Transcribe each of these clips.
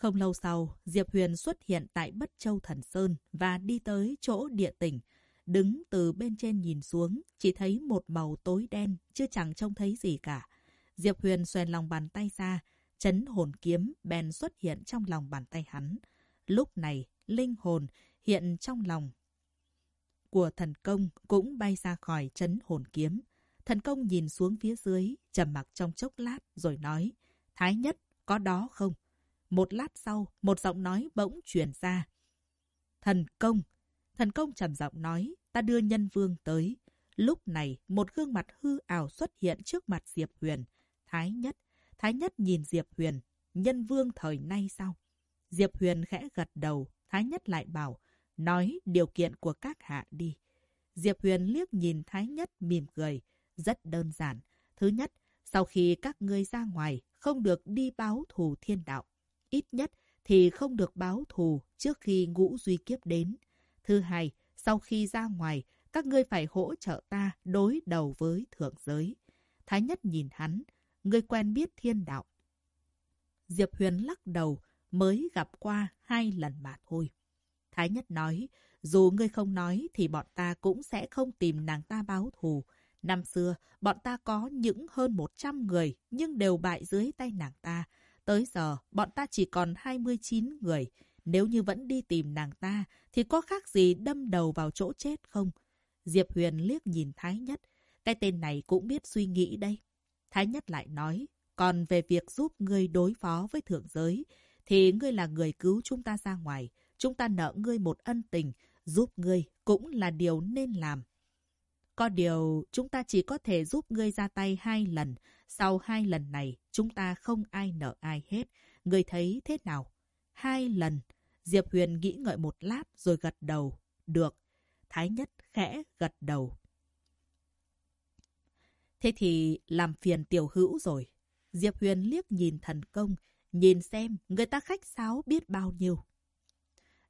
Không lâu sau, Diệp Huyền xuất hiện tại Bất Châu Thần Sơn và đi tới chỗ địa tỉnh. Đứng từ bên trên nhìn xuống, chỉ thấy một màu tối đen, chưa chẳng trông thấy gì cả. Diệp Huyền xoèn lòng bàn tay ra, chấn hồn kiếm bèn xuất hiện trong lòng bàn tay hắn. Lúc này, linh hồn hiện trong lòng của thần công cũng bay ra khỏi chấn hồn kiếm. Thần công nhìn xuống phía dưới, trầm mặc trong chốc lát rồi nói, Thái nhất, có đó không? Một lát sau, một giọng nói bỗng truyền ra. Thần công! Thần công trầm giọng nói, ta đưa nhân vương tới. Lúc này, một gương mặt hư ảo xuất hiện trước mặt Diệp Huyền. Thái nhất! Thái nhất nhìn Diệp Huyền. Nhân vương thời nay sao? Diệp Huyền khẽ gật đầu. Thái nhất lại bảo, nói điều kiện của các hạ đi. Diệp Huyền liếc nhìn Thái nhất mỉm cười. Rất đơn giản. Thứ nhất, sau khi các ngươi ra ngoài, không được đi báo thù thiên đạo. Ít nhất thì không được báo thù trước khi ngũ duy kiếp đến. Thứ hai, sau khi ra ngoài, các ngươi phải hỗ trợ ta đối đầu với thượng giới. Thái nhất nhìn hắn, ngươi quen biết thiên đạo. Diệp Huyền lắc đầu, mới gặp qua hai lần mà thôi. Thái nhất nói, dù ngươi không nói thì bọn ta cũng sẽ không tìm nàng ta báo thù. Năm xưa, bọn ta có những hơn 100 người nhưng đều bại dưới tay nàng ta. Tới giờ, bọn ta chỉ còn 29 người. Nếu như vẫn đi tìm nàng ta, thì có khác gì đâm đầu vào chỗ chết không? Diệp Huyền liếc nhìn Thái Nhất. Cái tên này cũng biết suy nghĩ đây. Thái Nhất lại nói, còn về việc giúp ngươi đối phó với thượng giới, thì ngươi là người cứu chúng ta ra ngoài. Chúng ta nợ ngươi một ân tình, giúp ngươi cũng là điều nên làm. Có điều, chúng ta chỉ có thể giúp ngươi ra tay hai lần. Sau hai lần này, chúng ta không ai nợ ai hết. người thấy thế nào? Hai lần. Diệp Huyền nghĩ ngợi một lát rồi gật đầu. Được. Thái Nhất khẽ gật đầu. Thế thì làm phiền tiểu hữu rồi. Diệp Huyền liếc nhìn thần công, nhìn xem người ta khách sáo biết bao nhiêu.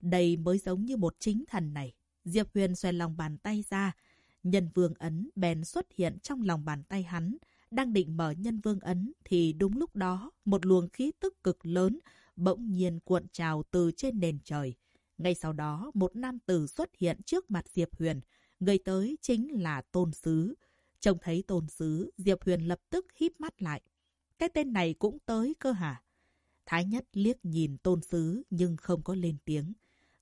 Đây mới giống như một chính thần này. Diệp Huyền xoay lòng bàn tay ra, Nhân vương ấn bèn xuất hiện trong lòng bàn tay hắn. Đang định mở nhân vương ấn thì đúng lúc đó một luồng khí tức cực lớn bỗng nhiên cuộn trào từ trên nền trời. Ngay sau đó một nam tử xuất hiện trước mặt Diệp Huyền. Người tới chính là Tôn Sứ. Trông thấy Tôn Sứ, Diệp Huyền lập tức híp mắt lại. Cái tên này cũng tới cơ hả? Thái Nhất liếc nhìn Tôn Sứ nhưng không có lên tiếng.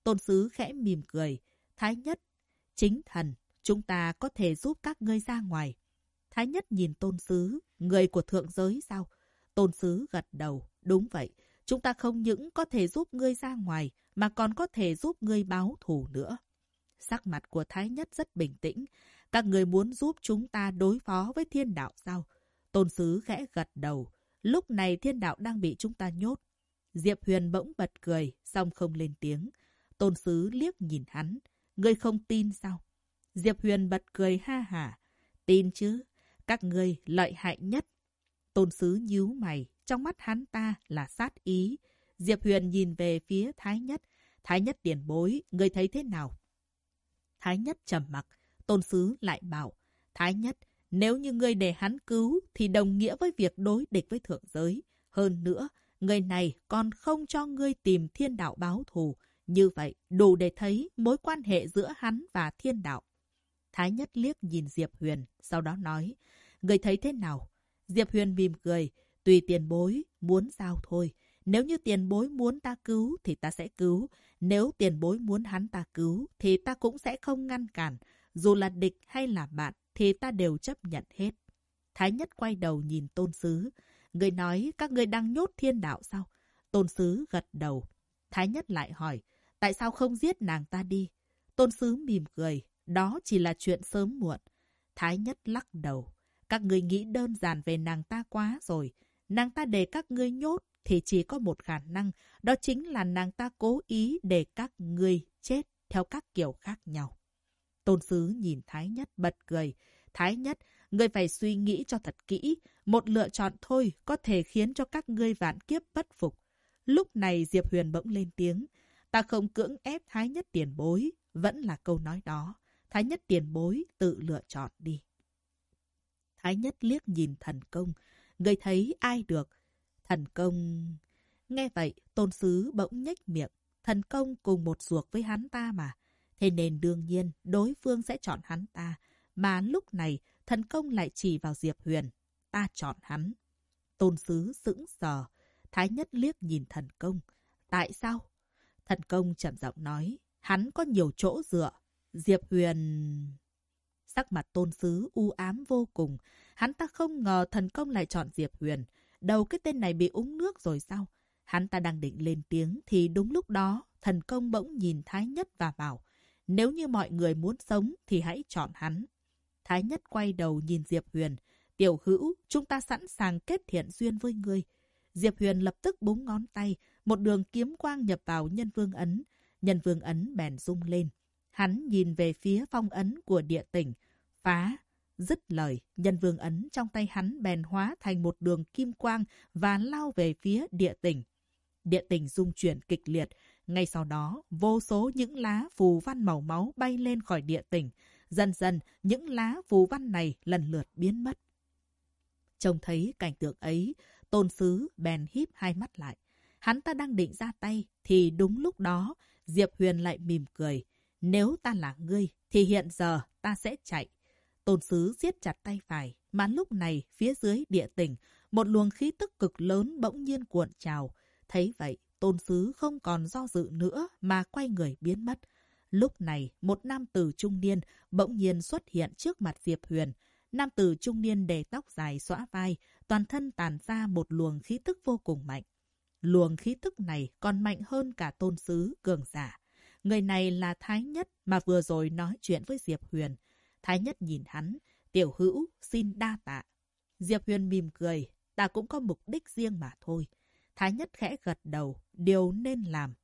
Tôn Sứ khẽ mỉm cười. Thái Nhất, chính thần, Chúng ta có thể giúp các ngươi ra ngoài. Thái nhất nhìn tôn sứ, người của thượng giới sao? Tôn sứ gật đầu, đúng vậy. Chúng ta không những có thể giúp ngươi ra ngoài, mà còn có thể giúp ngươi báo thù nữa. Sắc mặt của Thái Nhất rất bình tĩnh. Các người muốn giúp chúng ta đối phó với thiên đạo sao? Tôn sứ khẽ gật đầu. Lúc này thiên đạo đang bị chúng ta nhốt. Diệp Huyền bỗng bật cười, xong không lên tiếng. Tôn sứ liếc nhìn hắn. Ngươi không tin sao? Diệp Huyền bật cười ha hả. Tin chứ, các ngươi lợi hại nhất. Tôn sứ nhíu mày, trong mắt hắn ta là sát ý. Diệp Huyền nhìn về phía Thái Nhất. Thái Nhất điền bối, ngươi thấy thế nào? Thái Nhất trầm mặc, tôn sứ lại bảo. Thái Nhất, nếu như ngươi để hắn cứu, thì đồng nghĩa với việc đối địch với thượng giới. Hơn nữa, người này còn không cho ngươi tìm thiên đạo báo thù. Như vậy, đủ để thấy mối quan hệ giữa hắn và thiên đạo. Thái Nhất liếc nhìn Diệp Huyền, sau đó nói, người thấy thế nào? Diệp Huyền mỉm cười, tùy tiền bối, muốn sao thôi. Nếu như tiền bối muốn ta cứu thì ta sẽ cứu. Nếu tiền bối muốn hắn ta cứu thì ta cũng sẽ không ngăn cản. Dù là địch hay là bạn thì ta đều chấp nhận hết. Thái Nhất quay đầu nhìn Tôn Sứ. Người nói các người đang nhốt thiên đạo sao? Tôn Sứ gật đầu. Thái Nhất lại hỏi, tại sao không giết nàng ta đi? Tôn Sứ mỉm cười, đó chỉ là chuyện sớm muộn. Thái nhất lắc đầu. Các người nghĩ đơn giản về nàng ta quá rồi. Nàng ta để các ngươi nhốt thì chỉ có một khả năng, đó chính là nàng ta cố ý để các ngươi chết theo các kiểu khác nhau. Tôn sứ nhìn Thái Nhất bật cười. Thái Nhất, ngươi phải suy nghĩ cho thật kỹ. Một lựa chọn thôi có thể khiến cho các ngươi vạn kiếp bất phục. Lúc này Diệp Huyền bỗng lên tiếng. Ta không cưỡng ép Thái Nhất tiền bối. Vẫn là câu nói đó. Thái Nhất tiền bối tự lựa chọn đi. Thái Nhất liếc nhìn thần công. Người thấy ai được? Thần công... Nghe vậy, tôn sứ bỗng nhếch miệng. Thần công cùng một ruột với hắn ta mà. Thế nên đương nhiên, đối phương sẽ chọn hắn ta. Mà lúc này, thần công lại chỉ vào Diệp Huyền. Ta chọn hắn. Tôn sứ sững sờ. Thái nhất liếc nhìn thần công. Tại sao? Thần công chậm giọng nói. Hắn có nhiều chỗ dựa. Diệp Huyền... Sắc mặt tôn sứ u ám vô cùng. Hắn ta không ngờ thần công lại chọn Diệp Huyền. Đầu cái tên này bị uống nước rồi sao? Hắn ta đang định lên tiếng thì đúng lúc đó thần công bỗng nhìn Thái Nhất và bảo nếu như mọi người muốn sống thì hãy chọn hắn. Thái Nhất quay đầu nhìn Diệp Huyền. Tiểu hữu, chúng ta sẵn sàng kết thiện duyên với ngươi. Diệp Huyền lập tức búng ngón tay, một đường kiếm quang nhập vào nhân vương ấn. Nhân vương ấn bèn rung lên. Hắn nhìn về phía phong ấn của địa tỉnh. Phá! Dứt lời, nhân vương ấn trong tay hắn bèn hóa thành một đường kim quang và lao về phía địa tỉnh. Địa tỉnh rung chuyển kịch liệt, ngay sau đó, vô số những lá phù văn màu máu bay lên khỏi địa tỉnh. Dần dần, những lá phù văn này lần lượt biến mất. Trông thấy cảnh tượng ấy, tôn sứ bèn híp hai mắt lại. Hắn ta đang định ra tay, thì đúng lúc đó, Diệp Huyền lại mỉm cười. Nếu ta là ngươi, thì hiện giờ ta sẽ chạy. Tôn sứ siết chặt tay phải, mà lúc này phía dưới địa tỉnh, một luồng khí tức cực lớn bỗng nhiên cuộn trào. Thấy vậy, tôn sứ không còn do dự nữa mà quay người biến mất. Lúc này, một nam tử trung niên bỗng nhiên xuất hiện trước mặt Diệp Huyền. Nam tử trung niên để tóc dài xõa vai, toàn thân tàn ra một luồng khí tức vô cùng mạnh. Luồng khí tức này còn mạnh hơn cả tôn sứ cường giả. Người này là Thái Nhất mà vừa rồi nói chuyện với Diệp Huyền. Thái Nhất nhìn hắn, tiểu hữu xin đa tạ. Diệp Huyền mỉm cười, ta cũng có mục đích riêng mà thôi. Thái Nhất khẽ gật đầu, điều nên làm.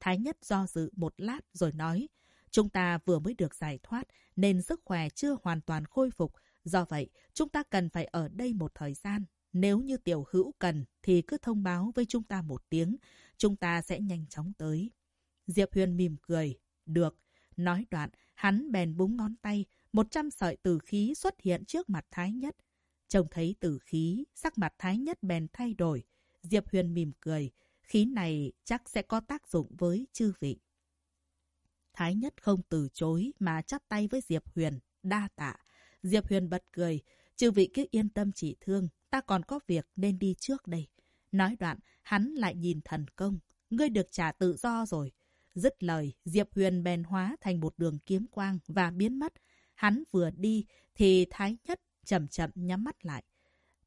Thái Nhất do dự một lát rồi nói, chúng ta vừa mới được giải thoát nên sức khỏe chưa hoàn toàn khôi phục. Do vậy, chúng ta cần phải ở đây một thời gian. Nếu như tiểu hữu cần thì cứ thông báo với chúng ta một tiếng. Chúng ta sẽ nhanh chóng tới. Diệp Huyền mỉm cười. Được. Nói đoạn, hắn bèn búng ngón tay. Một trăm sợi tử khí xuất hiện trước mặt Thái Nhất. Trông thấy tử khí, sắc mặt Thái Nhất bèn thay đổi. Diệp Huyền mỉm cười. Khí này chắc sẽ có tác dụng với chư vị. Thái Nhất không từ chối mà chắp tay với Diệp Huyền, đa tạ. Diệp Huyền bật cười. Chư vị cứ yên tâm chỉ thương, ta còn có việc nên đi trước đây. Nói đoạn, hắn lại nhìn thần công. Ngươi được trả tự do rồi. Dứt lời, Diệp Huyền bèn hóa thành một đường kiếm quang và biến mất. Hắn vừa đi thì Thái Nhất chậm chậm nhắm mắt lại.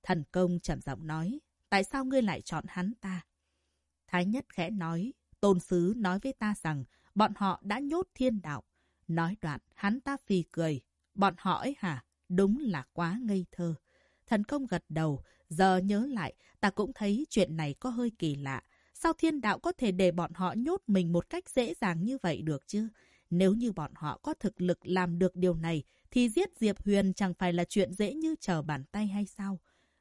Thần công chậm giọng nói, tại sao ngươi lại chọn hắn ta? Thái Nhất khẽ nói, tôn sứ nói với ta rằng bọn họ đã nhốt thiên đạo. Nói đoạn, hắn ta phì cười. Bọn họ ấy hả? Đúng là quá ngây thơ. Thần công gật đầu, giờ nhớ lại, ta cũng thấy chuyện này có hơi kỳ lạ. Sao thiên đạo có thể để bọn họ nhốt mình một cách dễ dàng như vậy được chứ? Nếu như bọn họ có thực lực làm được điều này, thì giết Diệp Huyền chẳng phải là chuyện dễ như trở bàn tay hay sao?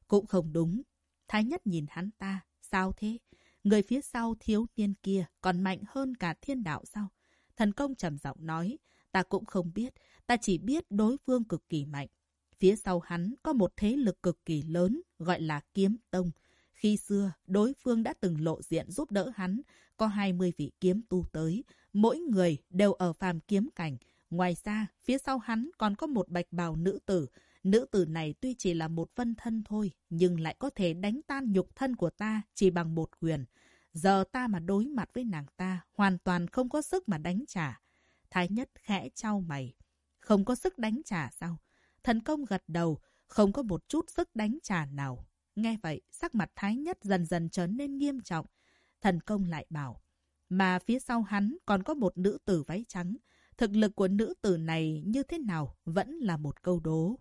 Cũng không đúng. Thái nhất nhìn hắn ta, sao thế? Người phía sau thiếu niên kia còn mạnh hơn cả thiên đạo sao? Thần công trầm giọng nói, ta cũng không biết, ta chỉ biết đối phương cực kỳ mạnh. Phía sau hắn có một thế lực cực kỳ lớn, gọi là kiếm tông. Khi xưa, đối phương đã từng lộ diện giúp đỡ hắn, có 20 vị kiếm tu tới, mỗi người đều ở phàm kiếm cảnh. Ngoài ra, phía sau hắn còn có một bạch bào nữ tử, Nữ tử này tuy chỉ là một phân thân thôi, nhưng lại có thể đánh tan nhục thân của ta chỉ bằng một quyền. Giờ ta mà đối mặt với nàng ta, hoàn toàn không có sức mà đánh trả. Thái nhất khẽ trao mày. Không có sức đánh trả sao? Thần công gật đầu, không có một chút sức đánh trả nào. Nghe vậy, sắc mặt thái nhất dần dần trở nên nghiêm trọng. Thần công lại bảo, mà phía sau hắn còn có một nữ tử váy trắng. Thực lực của nữ tử này như thế nào vẫn là một câu đố.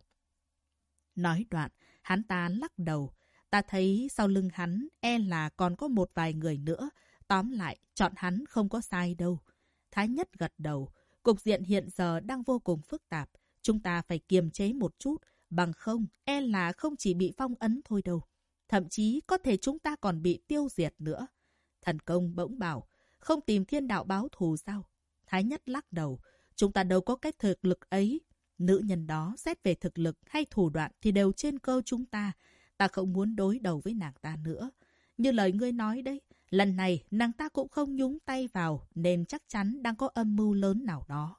Nói đoạn, hắn ta lắc đầu. Ta thấy sau lưng hắn e là còn có một vài người nữa. Tóm lại, chọn hắn không có sai đâu. Thái nhất gật đầu. Cục diện hiện giờ đang vô cùng phức tạp. Chúng ta phải kiềm chế một chút. Bằng không, e là không chỉ bị phong ấn thôi đâu. Thậm chí có thể chúng ta còn bị tiêu diệt nữa. Thần công bỗng bảo, không tìm thiên đạo báo thù sao? Thái nhất lắc đầu, chúng ta đâu có cái thực lực ấy. Nữ nhân đó xét về thực lực hay thủ đoạn thì đều trên cơ chúng ta. Ta không muốn đối đầu với nàng ta nữa. Như lời ngươi nói đấy, lần này nàng ta cũng không nhúng tay vào nên chắc chắn đang có âm mưu lớn nào đó.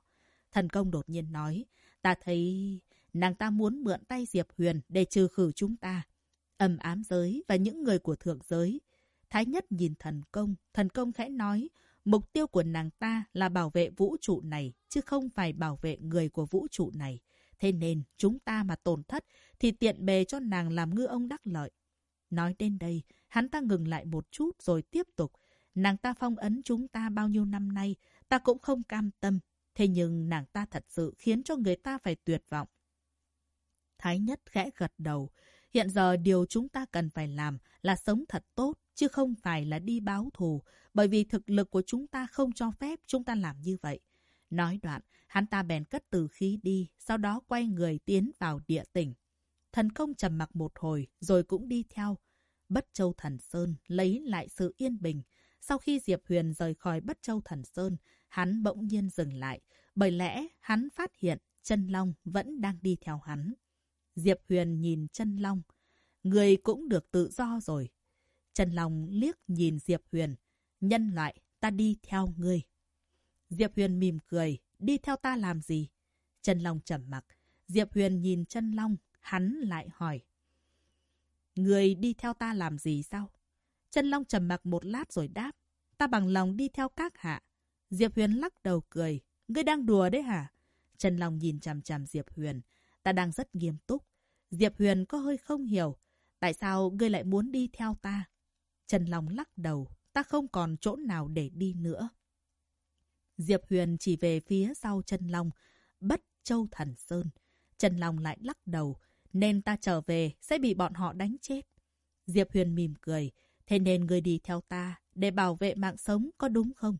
Thần công đột nhiên nói, ta thấy nàng ta muốn mượn tay Diệp Huyền để trừ khử chúng ta. Âm ám giới và những người của thượng giới. Thái nhất nhìn thần công, thần công khẽ nói, mục tiêu của nàng ta là bảo vệ vũ trụ này, chứ không phải bảo vệ người của vũ trụ này. Thế nên chúng ta mà tổn thất thì tiện bề cho nàng làm ngư ông đắc lợi. Nói đến đây, hắn ta ngừng lại một chút rồi tiếp tục. Nàng ta phong ấn chúng ta bao nhiêu năm nay, ta cũng không cam tâm. Thế nhưng nàng ta thật sự khiến cho người ta phải tuyệt vọng. Thái nhất khẽ gật đầu. Hiện giờ điều chúng ta cần phải làm là sống thật tốt, chứ không phải là đi báo thù, bởi vì thực lực của chúng ta không cho phép chúng ta làm như vậy. Nói đoạn, hắn ta bèn cất từ khí đi, sau đó quay người tiến vào địa tỉnh. Thần công trầm mặc một hồi, rồi cũng đi theo. Bất Châu Thần Sơn lấy lại sự yên bình. Sau khi Diệp Huyền rời khỏi Bất Châu Thần Sơn, hắn bỗng nhiên dừng lại, bởi lẽ hắn phát hiện chân Long vẫn đang đi theo hắn. Diệp Huyền nhìn chân Long. Người cũng được tự do rồi trần Long liếc nhìn Diệp Huyền. Nhân loại, ta đi theo ngươi. Diệp Huyền mỉm cười. Đi theo ta làm gì? trần Long trầm mặc. Diệp Huyền nhìn trần Long. Hắn lại hỏi. Người đi theo ta làm gì sao? trần Long trầm mặc một lát rồi đáp. Ta bằng lòng đi theo các hạ. Diệp Huyền lắc đầu cười. Ngươi đang đùa đấy hả? trần Long nhìn chằm chằm Diệp Huyền. Ta đang rất nghiêm túc. Diệp Huyền có hơi không hiểu. Tại sao ngươi lại muốn đi theo ta? Trần Long lắc đầu. Ta không còn chỗ nào để đi nữa. Diệp Huyền chỉ về phía sau chân Long. Bất Châu Thần Sơn. Trần Long lại lắc đầu. Nên ta trở về sẽ bị bọn họ đánh chết. Diệp Huyền mỉm cười. Thế nên ngươi đi theo ta để bảo vệ mạng sống, có đúng không?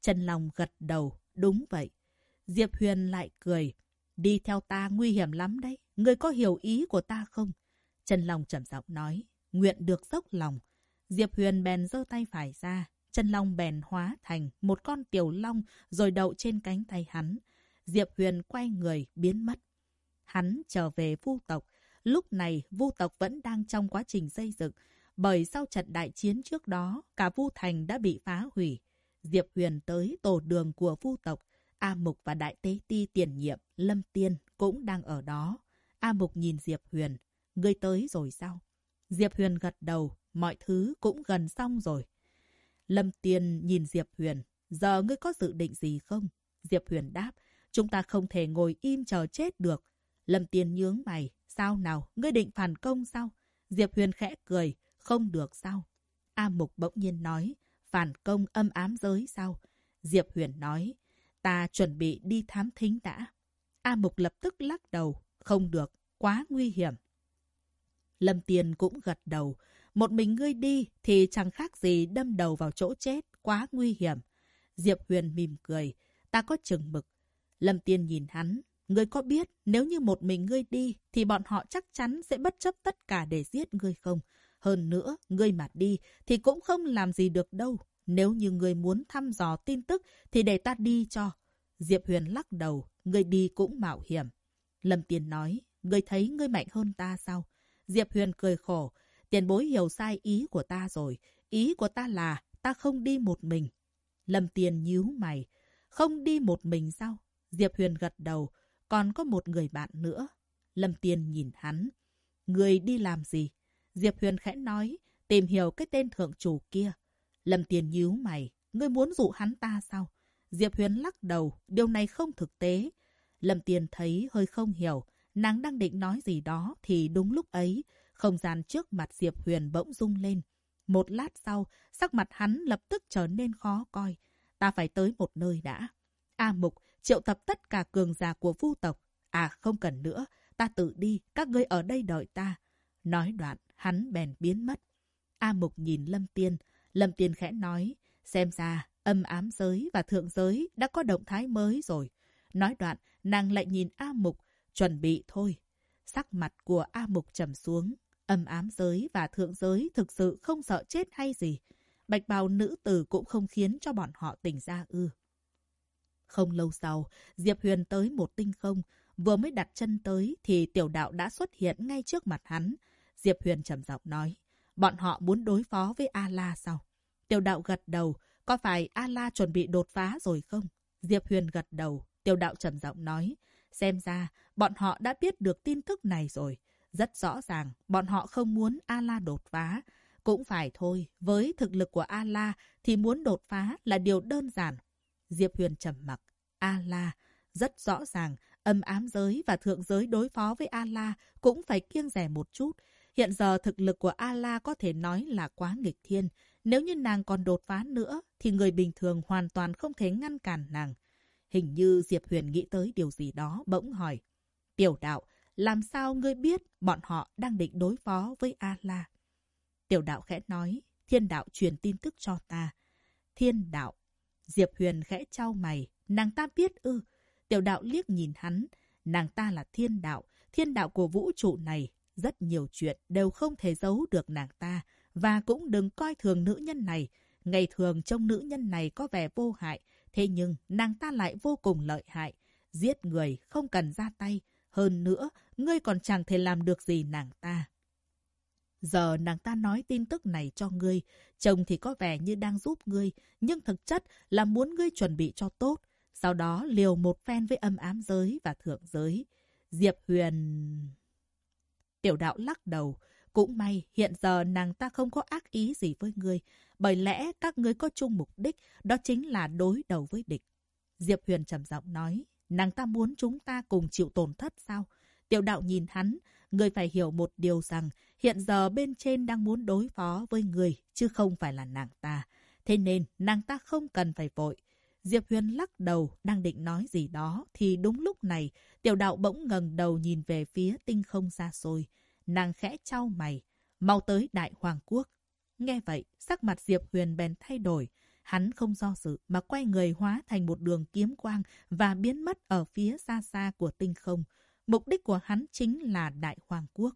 Trần Long gật đầu. Đúng vậy. Diệp Huyền lại cười. Đi theo ta nguy hiểm lắm đấy. Ngươi có hiểu ý của ta không? Trần Long trầm giọng nói. Nguyện được dốc lòng. Diệp Huyền bèn giơ tay phải ra. chân Long bèn hóa thành một con tiểu long rồi đậu trên cánh tay hắn. Diệp Huyền quay người biến mất. Hắn trở về vu tộc. Lúc này vu tộc vẫn đang trong quá trình xây dựng. Bởi sau trận đại chiến trước đó, cả vu thành đã bị phá hủy. Diệp Huyền tới tổ đường của vu tộc. A Mục và Đại Tế Ti tiền nhiệm, Lâm Tiên cũng đang ở đó. A Mục nhìn Diệp Huyền. Ngươi tới rồi sao? Diệp Huyền gật đầu. Mọi thứ cũng gần xong rồi. Lâm Tiên nhìn Diệp Huyền. Giờ ngươi có dự định gì không? Diệp Huyền đáp. Chúng ta không thể ngồi im chờ chết được. Lâm Tiên nhướng mày. Sao nào? Ngươi định phản công sao? Diệp Huyền khẽ cười. Không được sao? A Mục bỗng nhiên nói. Phản công âm ám giới sao? Diệp Huyền nói. Ta chuẩn bị đi thám thính đã. A Mục lập tức lắc đầu. Không được. Quá nguy hiểm. Lâm Tiên cũng gật đầu. Một mình ngươi đi thì chẳng khác gì đâm đầu vào chỗ chết. Quá nguy hiểm. Diệp Huyền mỉm cười. Ta có chừng mực. Lâm Tiên nhìn hắn. Ngươi có biết nếu như một mình ngươi đi thì bọn họ chắc chắn sẽ bất chấp tất cả để giết ngươi không? Hơn nữa, ngươi mà đi thì cũng không làm gì được đâu. Nếu như ngươi muốn thăm dò tin tức thì để ta đi cho. Diệp Huyền lắc đầu. Ngươi đi cũng mạo hiểm. Lâm Tiên nói. Ngươi thấy ngươi mạnh hơn ta sao? Diệp Huyền cười khổ. Tiền bối hiểu sai ý của ta rồi. Ý của ta là ta không đi một mình. Lâm tiền nhíu mày. Không đi một mình sao? Diệp Huyền gật đầu. Còn có một người bạn nữa. Lâm tiền nhìn hắn. Người đi làm gì? Diệp Huyền khẽ nói. Tìm hiểu cái tên thượng chủ kia. Lâm tiền nhíu mày. Ngươi muốn dụ hắn ta sao? Diệp Huyền lắc đầu. Điều này không thực tế. Lâm tiền thấy hơi không hiểu. Nàng đang định nói gì đó thì đúng lúc ấy, không gian trước mặt Diệp Huyền bỗng rung lên. Một lát sau, sắc mặt hắn lập tức trở nên khó coi. Ta phải tới một nơi đã. A Mục, triệu tập tất cả cường giả của vu tộc. À không cần nữa, ta tự đi, các ngươi ở đây đợi ta. Nói đoạn, hắn bèn biến mất. A Mục nhìn Lâm Tiên. Lâm Tiên khẽ nói, xem ra âm ám giới và thượng giới đã có động thái mới rồi. Nói đoạn, nàng lại nhìn A Mục, chuẩn bị thôi. Sắc mặt của A Mục trầm xuống. Âm ám giới và thượng giới thực sự không sợ chết hay gì. Bạch bào nữ tử cũng không khiến cho bọn họ tỉnh ra ư. Không lâu sau, Diệp Huyền tới một tinh không. Vừa mới đặt chân tới thì tiểu đạo đã xuất hiện ngay trước mặt hắn. Diệp Huyền trầm giọng nói, bọn họ muốn đối phó với A-La sao? Tiểu đạo gật đầu, có phải A-La chuẩn bị đột phá rồi không? Diệp Huyền gật đầu, tiểu đạo trầm giọng nói, xem ra bọn họ đã biết được tin tức này rồi. Rất rõ ràng, bọn họ không muốn A-La đột phá. Cũng phải thôi, với thực lực của A-La thì muốn đột phá là điều đơn giản. Diệp Huyền trầm mặc. A-La, rất rõ ràng, âm ám giới và thượng giới đối phó với A-La cũng phải kiêng rẻ một chút. Hiện giờ thực lực của A-La có thể nói là quá nghịch thiên. Nếu như nàng còn đột phá nữa, thì người bình thường hoàn toàn không thể ngăn cản nàng. Hình như Diệp Huyền nghĩ tới điều gì đó, bỗng hỏi. Tiểu đạo, làm sao ngươi biết bọn họ đang định đối phó với A-La? Tiểu đạo khẽ nói, thiên đạo truyền tin tức cho ta. Thiên đạo. Diệp Huyền khẽ trao mày, nàng ta biết ư. Tiểu đạo liếc nhìn hắn, nàng ta là thiên đạo, thiên đạo của vũ trụ này. Rất nhiều chuyện đều không thể giấu được nàng ta, và cũng đừng coi thường nữ nhân này. Ngày thường trông nữ nhân này có vẻ vô hại, thế nhưng nàng ta lại vô cùng lợi hại. Giết người không cần ra tay, hơn nữa, ngươi còn chẳng thể làm được gì nàng ta. Giờ nàng ta nói tin tức này cho ngươi, chồng thì có vẻ như đang giúp ngươi, nhưng thực chất là muốn ngươi chuẩn bị cho tốt. Sau đó liều một phen với âm ám giới và thượng giới. Diệp Huyền... Tiểu đạo lắc đầu. Cũng may, hiện giờ nàng ta không có ác ý gì với ngươi. Bởi lẽ các ngươi có chung mục đích, đó chính là đối đầu với địch. Diệp Huyền trầm giọng nói, nàng ta muốn chúng ta cùng chịu tổn thất sao? Tiểu đạo nhìn hắn, người phải hiểu một điều rằng hiện giờ bên trên đang muốn đối phó với người, chứ không phải là nàng ta. Thế nên nàng ta không cần phải vội. Diệp Huyền lắc đầu, đang định nói gì đó, thì đúng lúc này, tiểu đạo bỗng ngẩng đầu nhìn về phía tinh không xa xôi. Nàng khẽ trao mày, mau tới Đại Hoàng Quốc. Nghe vậy, sắc mặt Diệp Huyền bèn thay đổi. Hắn không do dự mà quay người hóa thành một đường kiếm quang và biến mất ở phía xa xa của tinh không. Mục đích của hắn chính là Đại Hoàng Quốc.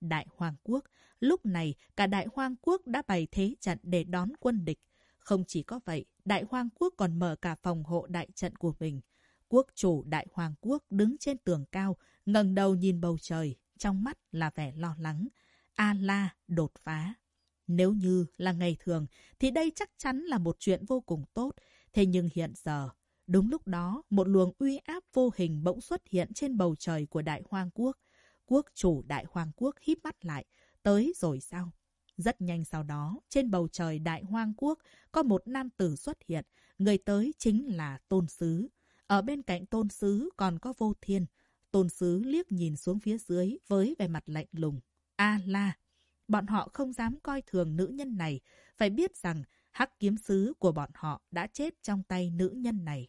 Đại Hoàng Quốc, lúc này cả Đại Hoàng Quốc đã bày thế trận để đón quân địch. Không chỉ có vậy, Đại Hoàng Quốc còn mở cả phòng hộ đại trận của mình. Quốc chủ Đại Hoàng Quốc đứng trên tường cao, ngẩng đầu nhìn bầu trời, trong mắt là vẻ lo lắng. A-la đột phá. Nếu như là ngày thường, thì đây chắc chắn là một chuyện vô cùng tốt. Thế nhưng hiện giờ, đúng lúc đó, một luồng uy áp vô hình bỗng xuất hiện trên bầu trời của Đại Hoang Quốc. Quốc chủ Đại Hoang Quốc híp mắt lại. Tới rồi sao? Rất nhanh sau đó, trên bầu trời Đại Hoang Quốc, có một nam tử xuất hiện. Người tới chính là Tôn Sứ. Ở bên cạnh Tôn Sứ còn có Vô Thiên. Tôn Sứ liếc nhìn xuống phía dưới với vẻ mặt lạnh lùng. A-la! Bọn họ không dám coi thường nữ nhân này. Phải biết rằng hắc kiếm sứ của bọn họ đã chết trong tay nữ nhân này.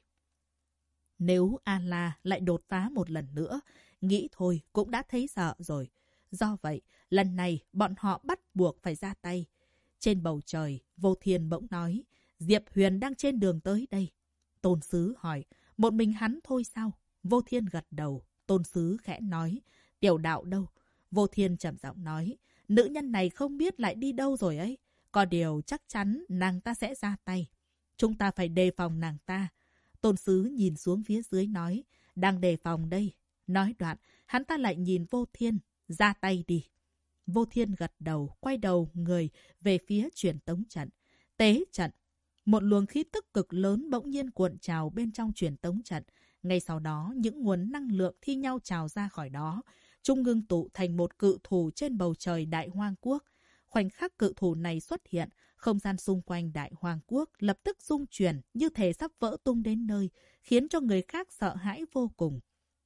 Nếu A-la lại đột phá một lần nữa, nghĩ thôi cũng đã thấy sợ rồi. Do vậy, lần này bọn họ bắt buộc phải ra tay. Trên bầu trời, vô thiên bỗng nói, Diệp Huyền đang trên đường tới đây. Tôn Sứ hỏi, một mình hắn thôi sao? Vô thiên gật đầu, Tôn Sứ khẽ nói, tiểu đạo đâu? Vô thiên trầm giọng nói, nữ nhân này không biết lại đi đâu rồi ấy. Có điều chắc chắn nàng ta sẽ ra tay. Chúng ta phải đề phòng nàng ta. Tôn Sứ nhìn xuống phía dưới nói, đang đề phòng đây. Nói đoạn, hắn ta lại nhìn vô thiên, ra tay đi. Vô thiên gật đầu, quay đầu người về phía truyền tống trận. Tế trận. Một luồng khí tức cực lớn bỗng nhiên cuộn trào bên trong truyền tống trận. Ngay sau đó, những nguồn năng lượng thi nhau trào ra khỏi đó. Trung ngưng tụ thành một cự thù trên bầu trời Đại Hoang Quốc. Khoảnh khắc cự thù này xuất hiện, không gian xung quanh Đại Hoàng Quốc lập tức rung chuyển như thể sắp vỡ tung đến nơi, khiến cho người khác sợ hãi vô cùng.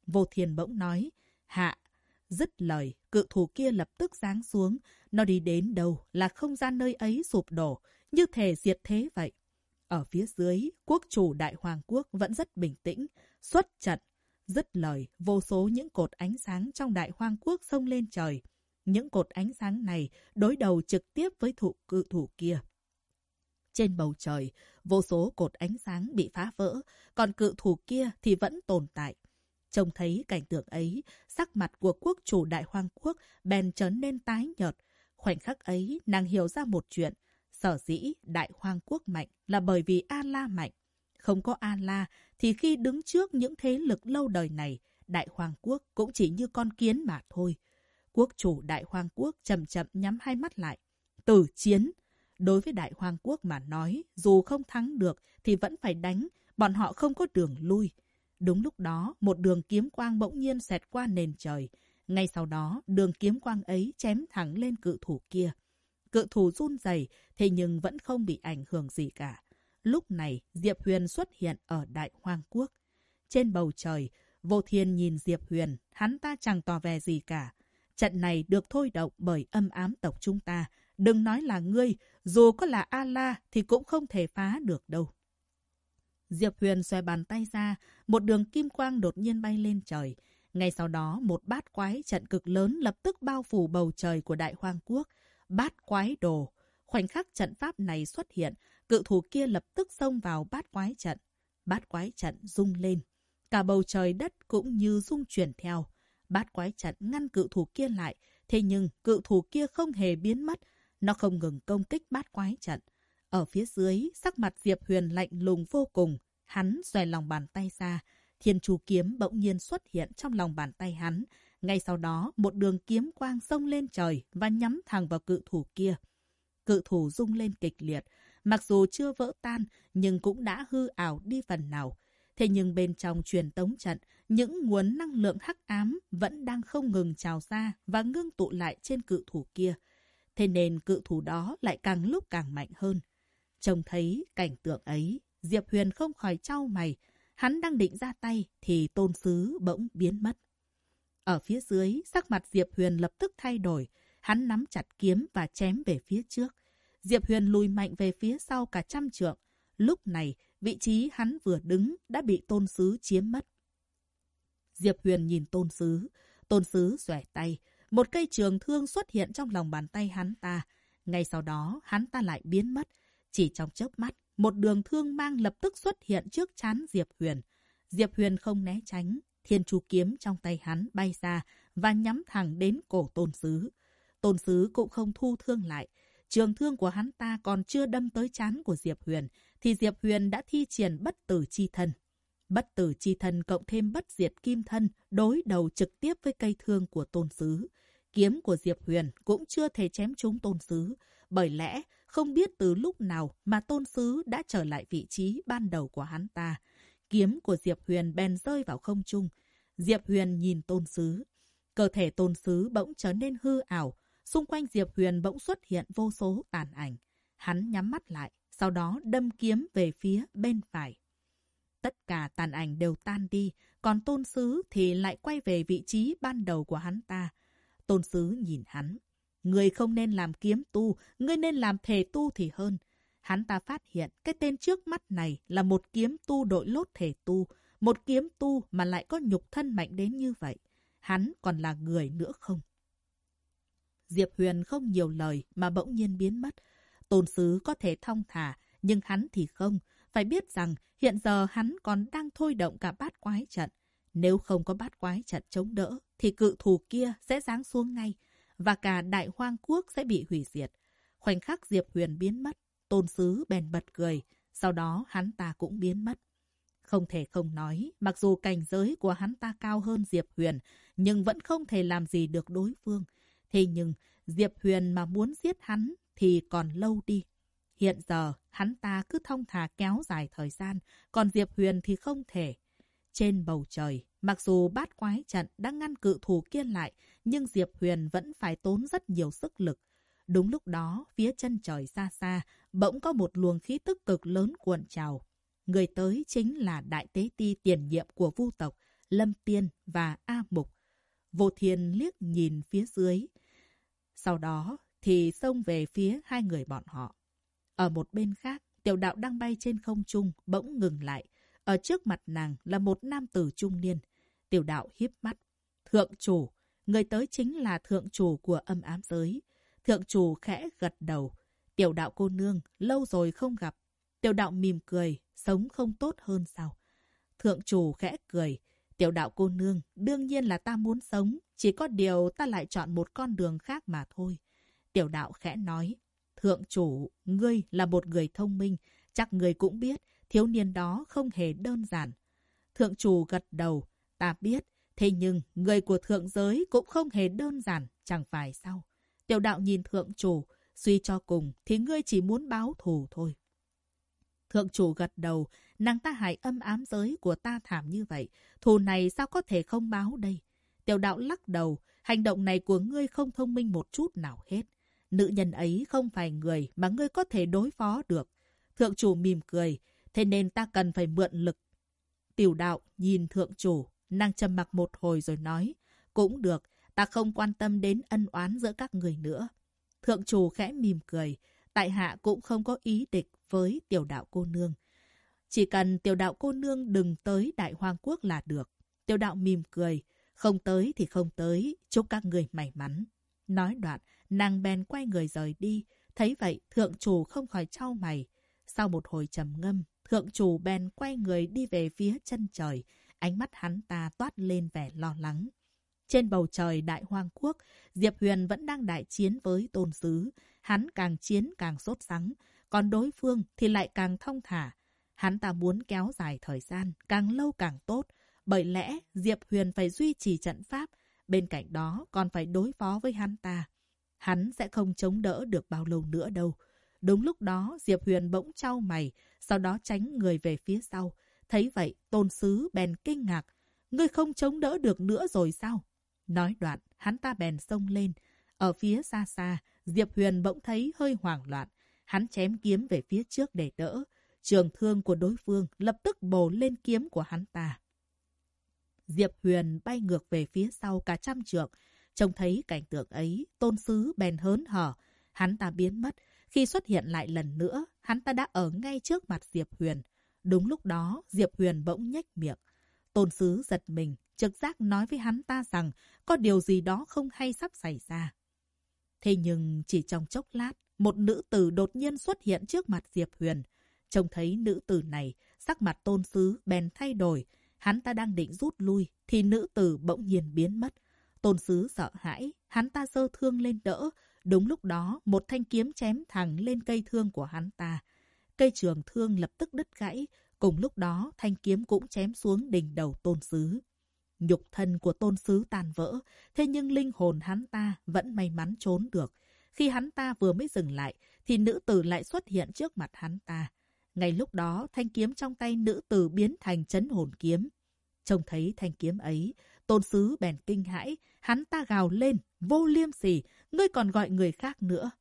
Vô Thiên bỗng nói, hạ. Dứt lời, cự thù kia lập tức giáng xuống. Nó đi đến đâu là không gian nơi ấy sụp đổ, như thể diệt thế vậy. Ở phía dưới, quốc chủ Đại Hoàng Quốc vẫn rất bình tĩnh, xuất trận. Dứt lời, vô số những cột ánh sáng trong Đại hoang Quốc sông lên trời. những cột ánh sáng này đối đầu trực tiếp với thủ cự thủ kia. Trên bầu trời, vô số cột ánh sáng bị phá vỡ, còn cự thủ kia thì vẫn tồn tại. Trông thấy cảnh tượng ấy, sắc mặt của quốc chủ Đại Hoang Quốc bèn trở nên tái nhợt. Khoảnh khắc ấy, nàng hiểu ra một chuyện. Sở dĩ Đại Hoang Quốc mạnh là bởi vì A-La mạnh. Không có A-La thì khi đứng trước những thế lực lâu đời này, Đại Hoàng Quốc cũng chỉ như con kiến mà thôi. Quốc chủ Đại Hoàng Quốc chậm chậm nhắm hai mắt lại. Tử chiến! Đối với Đại Hoàng Quốc mà nói, dù không thắng được thì vẫn phải đánh, bọn họ không có đường lui. Đúng lúc đó, một đường kiếm quang bỗng nhiên xẹt qua nền trời. Ngay sau đó, đường kiếm quang ấy chém thẳng lên cự thủ kia. Cự thủ run rẩy thế nhưng vẫn không bị ảnh hưởng gì cả. Lúc này, Diệp Huyền xuất hiện ở Đại Hoang Quốc. Trên bầu trời, Vô Thiên nhìn Diệp Huyền, hắn ta chẳng tỏ vẻ gì cả. Trận này được thôi động bởi âm ám tộc chúng ta. Đừng nói là ngươi, dù có là A-la thì cũng không thể phá được đâu. Diệp Huyền xòe bàn tay ra, một đường kim quang đột nhiên bay lên trời. Ngay sau đó, một bát quái trận cực lớn lập tức bao phủ bầu trời của Đại Hoang Quốc. Bát quái đồ. Khoảnh khắc trận pháp này xuất hiện, cự thủ kia lập tức xông vào bát quái trận. Bát quái trận rung lên. Cả bầu trời đất cũng như rung chuyển theo. Bát quái trận ngăn cự thủ kia lại. Thế nhưng cự thủ kia không hề biến mất. Nó không ngừng công kích bát quái trận. Ở phía dưới, sắc mặt Diệp Huyền lạnh lùng vô cùng. Hắn xòe lòng bàn tay ra. Thiên chú kiếm bỗng nhiên xuất hiện trong lòng bàn tay hắn. Ngay sau đó, một đường kiếm quang sông lên trời và nhắm thẳng vào cự thủ kia. Cự thủ rung lên kịch liệt. Mặc dù chưa vỡ tan, nhưng cũng đã hư ảo đi phần nào. Thế nhưng bên trong truyền tống trận, những nguồn năng lượng hắc ám vẫn đang không ngừng trào ra và ngưng tụ lại trên cự thủ kia. Thế nên cự thủ đó lại càng lúc càng mạnh hơn. Trông thấy cảnh tượng ấy, Diệp Huyền không khỏi trao mày. Hắn đang định ra tay thì tôn sứ bỗng biến mất. Ở phía dưới, sắc mặt Diệp Huyền lập tức thay đổi. Hắn nắm chặt kiếm và chém về phía trước. Diệp Huyền lùi mạnh về phía sau cả trăm trượng. Lúc này, vị trí hắn vừa đứng đã bị tôn sứ chiếm mất. Diệp Huyền nhìn tôn sứ. Tôn sứ xòe tay. Một cây trường thương xuất hiện trong lòng bàn tay hắn ta. Ngay sau đó, hắn ta lại biến mất. Chỉ trong chớp mắt, một đường thương mang lập tức xuất hiện trước chán Diệp Huyền. Diệp Huyền không né tránh. Thiên chú kiếm trong tay hắn bay ra và nhắm thẳng đến cổ tôn sứ. Tôn sứ cũng không thu thương lại. Trường thương của hắn ta còn chưa đâm tới chán của Diệp Huyền, thì Diệp Huyền đã thi triển bất tử chi thân. Bất tử chi thân cộng thêm bất diệt kim thân đối đầu trực tiếp với cây thương của tôn sứ. Kiếm của Diệp Huyền cũng chưa thể chém trúng tôn sứ, bởi lẽ không biết từ lúc nào mà tôn sứ đã trở lại vị trí ban đầu của hắn ta. Kiếm của Diệp Huyền bèn rơi vào không trung. Diệp Huyền nhìn tôn sứ. Cơ thể tôn sứ bỗng trở nên hư ảo. Xung quanh Diệp Huyền bỗng xuất hiện vô số tàn ảnh. Hắn nhắm mắt lại, sau đó đâm kiếm về phía bên phải. Tất cả tàn ảnh đều tan đi, còn tôn sứ thì lại quay về vị trí ban đầu của hắn ta. Tôn sứ nhìn hắn. Người không nên làm kiếm tu, người nên làm thể tu thì hơn. Hắn ta phát hiện cái tên trước mắt này là một kiếm tu đội lốt thể tu, một kiếm tu mà lại có nhục thân mạnh đến như vậy. Hắn còn là người nữa không? Diệp Huyền không nhiều lời mà bỗng nhiên biến mất. Tôn sứ có thể thong thả, nhưng hắn thì không. Phải biết rằng hiện giờ hắn còn đang thôi động cả bát quái trận. Nếu không có bát quái trận chống đỡ, thì cự thù kia sẽ giáng xuống ngay, và cả đại hoang quốc sẽ bị hủy diệt. Khoảnh khắc Diệp Huyền biến mất, tôn sứ bèn bật cười, sau đó hắn ta cũng biến mất. Không thể không nói, mặc dù cảnh giới của hắn ta cao hơn Diệp Huyền, nhưng vẫn không thể làm gì được đối phương. Thế nhưng, Diệp Huyền mà muốn giết hắn thì còn lâu đi. Hiện giờ, hắn ta cứ thông thả kéo dài thời gian, còn Diệp Huyền thì không thể. Trên bầu trời, mặc dù bát quái trận đã ngăn cự thù kia lại, nhưng Diệp Huyền vẫn phải tốn rất nhiều sức lực. Đúng lúc đó, phía chân trời xa xa, bỗng có một luồng khí tức cực lớn cuộn trào. Người tới chính là đại tế ti tiền nhiệm của vu tộc, Lâm Tiên và A Mục. Vô Thiên liếc nhìn phía dưới. Sau đó thì xông về phía hai người bọn họ. Ở một bên khác, tiểu đạo đang bay trên không trung, bỗng ngừng lại. Ở trước mặt nàng là một nam tử trung niên. Tiểu đạo hiếp mắt. Thượng chủ, người tới chính là thượng chủ của âm ám giới. Thượng chủ khẽ gật đầu. Tiểu đạo cô nương, lâu rồi không gặp. Tiểu đạo mỉm cười, sống không tốt hơn sao? Thượng chủ khẽ cười. Tiểu đạo cô nương, đương nhiên là ta muốn sống, chỉ có điều ta lại chọn một con đường khác mà thôi. Tiểu đạo khẽ nói, thượng chủ, ngươi là một người thông minh, chắc ngươi cũng biết, thiếu niên đó không hề đơn giản. Thượng chủ gật đầu, ta biết, thế nhưng người của thượng giới cũng không hề đơn giản, chẳng phải sao? Tiểu đạo nhìn thượng chủ, suy cho cùng thì ngươi chỉ muốn báo thù thôi. Thượng chủ gật đầu, nàng ta hại âm ám giới của ta thảm như vậy. Thù này sao có thể không báo đây? Tiểu đạo lắc đầu, hành động này của ngươi không thông minh một chút nào hết. Nữ nhân ấy không phải người mà ngươi có thể đối phó được. Thượng chủ mỉm cười, thế nên ta cần phải mượn lực. Tiểu đạo nhìn thượng chủ, nàng trầm mặc một hồi rồi nói, cũng được, ta không quan tâm đến ân oán giữa các người nữa. Thượng chủ khẽ mỉm cười, tại hạ cũng không có ý địch với tiểu đạo cô nương. Chỉ cần tiểu đạo cô nương đừng tới đại hoang quốc là được. Tiểu đạo mỉm cười, không tới thì không tới, chúc các người may mắn. Nói đoạn, nàng bèn quay người rời đi. Thấy vậy, thượng chủ không khỏi trao mày. Sau một hồi trầm ngâm, thượng chủ bèn quay người đi về phía chân trời. Ánh mắt hắn ta toát lên vẻ lo lắng. Trên bầu trời đại hoang quốc, Diệp Huyền vẫn đang đại chiến với tôn sứ. Hắn càng chiến càng sốt sắng, còn đối phương thì lại càng thông thả. Hắn ta muốn kéo dài thời gian, càng lâu càng tốt. Bởi lẽ Diệp Huyền phải duy trì trận pháp, bên cạnh đó còn phải đối phó với hắn ta. Hắn sẽ không chống đỡ được bao lâu nữa đâu. Đúng lúc đó Diệp Huyền bỗng trao mày, sau đó tránh người về phía sau. Thấy vậy, tôn sứ bèn kinh ngạc. Ngươi không chống đỡ được nữa rồi sao? Nói đoạn, hắn ta bèn xông lên. Ở phía xa xa, Diệp Huyền bỗng thấy hơi hoảng loạn. Hắn chém kiếm về phía trước để đỡ. Trường thương của đối phương lập tức bổ lên kiếm của hắn ta. Diệp Huyền bay ngược về phía sau cả trăm trượng. Trông thấy cảnh tượng ấy, tôn sứ bèn hớn hở. Hắn ta biến mất. Khi xuất hiện lại lần nữa, hắn ta đã ở ngay trước mặt Diệp Huyền. Đúng lúc đó, Diệp Huyền bỗng nhếch miệng. Tôn sứ giật mình, trực giác nói với hắn ta rằng có điều gì đó không hay sắp xảy ra. Thế nhưng chỉ trong chốc lát, một nữ tử đột nhiên xuất hiện trước mặt Diệp Huyền. Trông thấy nữ tử này, sắc mặt tôn sứ bèn thay đổi. Hắn ta đang định rút lui, thì nữ tử bỗng nhiên biến mất. Tôn sứ sợ hãi, hắn ta giơ thương lên đỡ. Đúng lúc đó, một thanh kiếm chém thẳng lên cây thương của hắn ta. Cây trường thương lập tức đứt gãy. Cùng lúc đó, thanh kiếm cũng chém xuống đỉnh đầu tôn sứ. Nhục thân của tôn sứ tàn vỡ, thế nhưng linh hồn hắn ta vẫn may mắn trốn được. Khi hắn ta vừa mới dừng lại, thì nữ tử lại xuất hiện trước mặt hắn ta. Ngay lúc đó, thanh kiếm trong tay nữ tử biến thành chấn hồn kiếm. Trông thấy thanh kiếm ấy, tôn sứ bèn kinh hãi, hắn ta gào lên, vô liêm sỉ, ngươi còn gọi người khác nữa.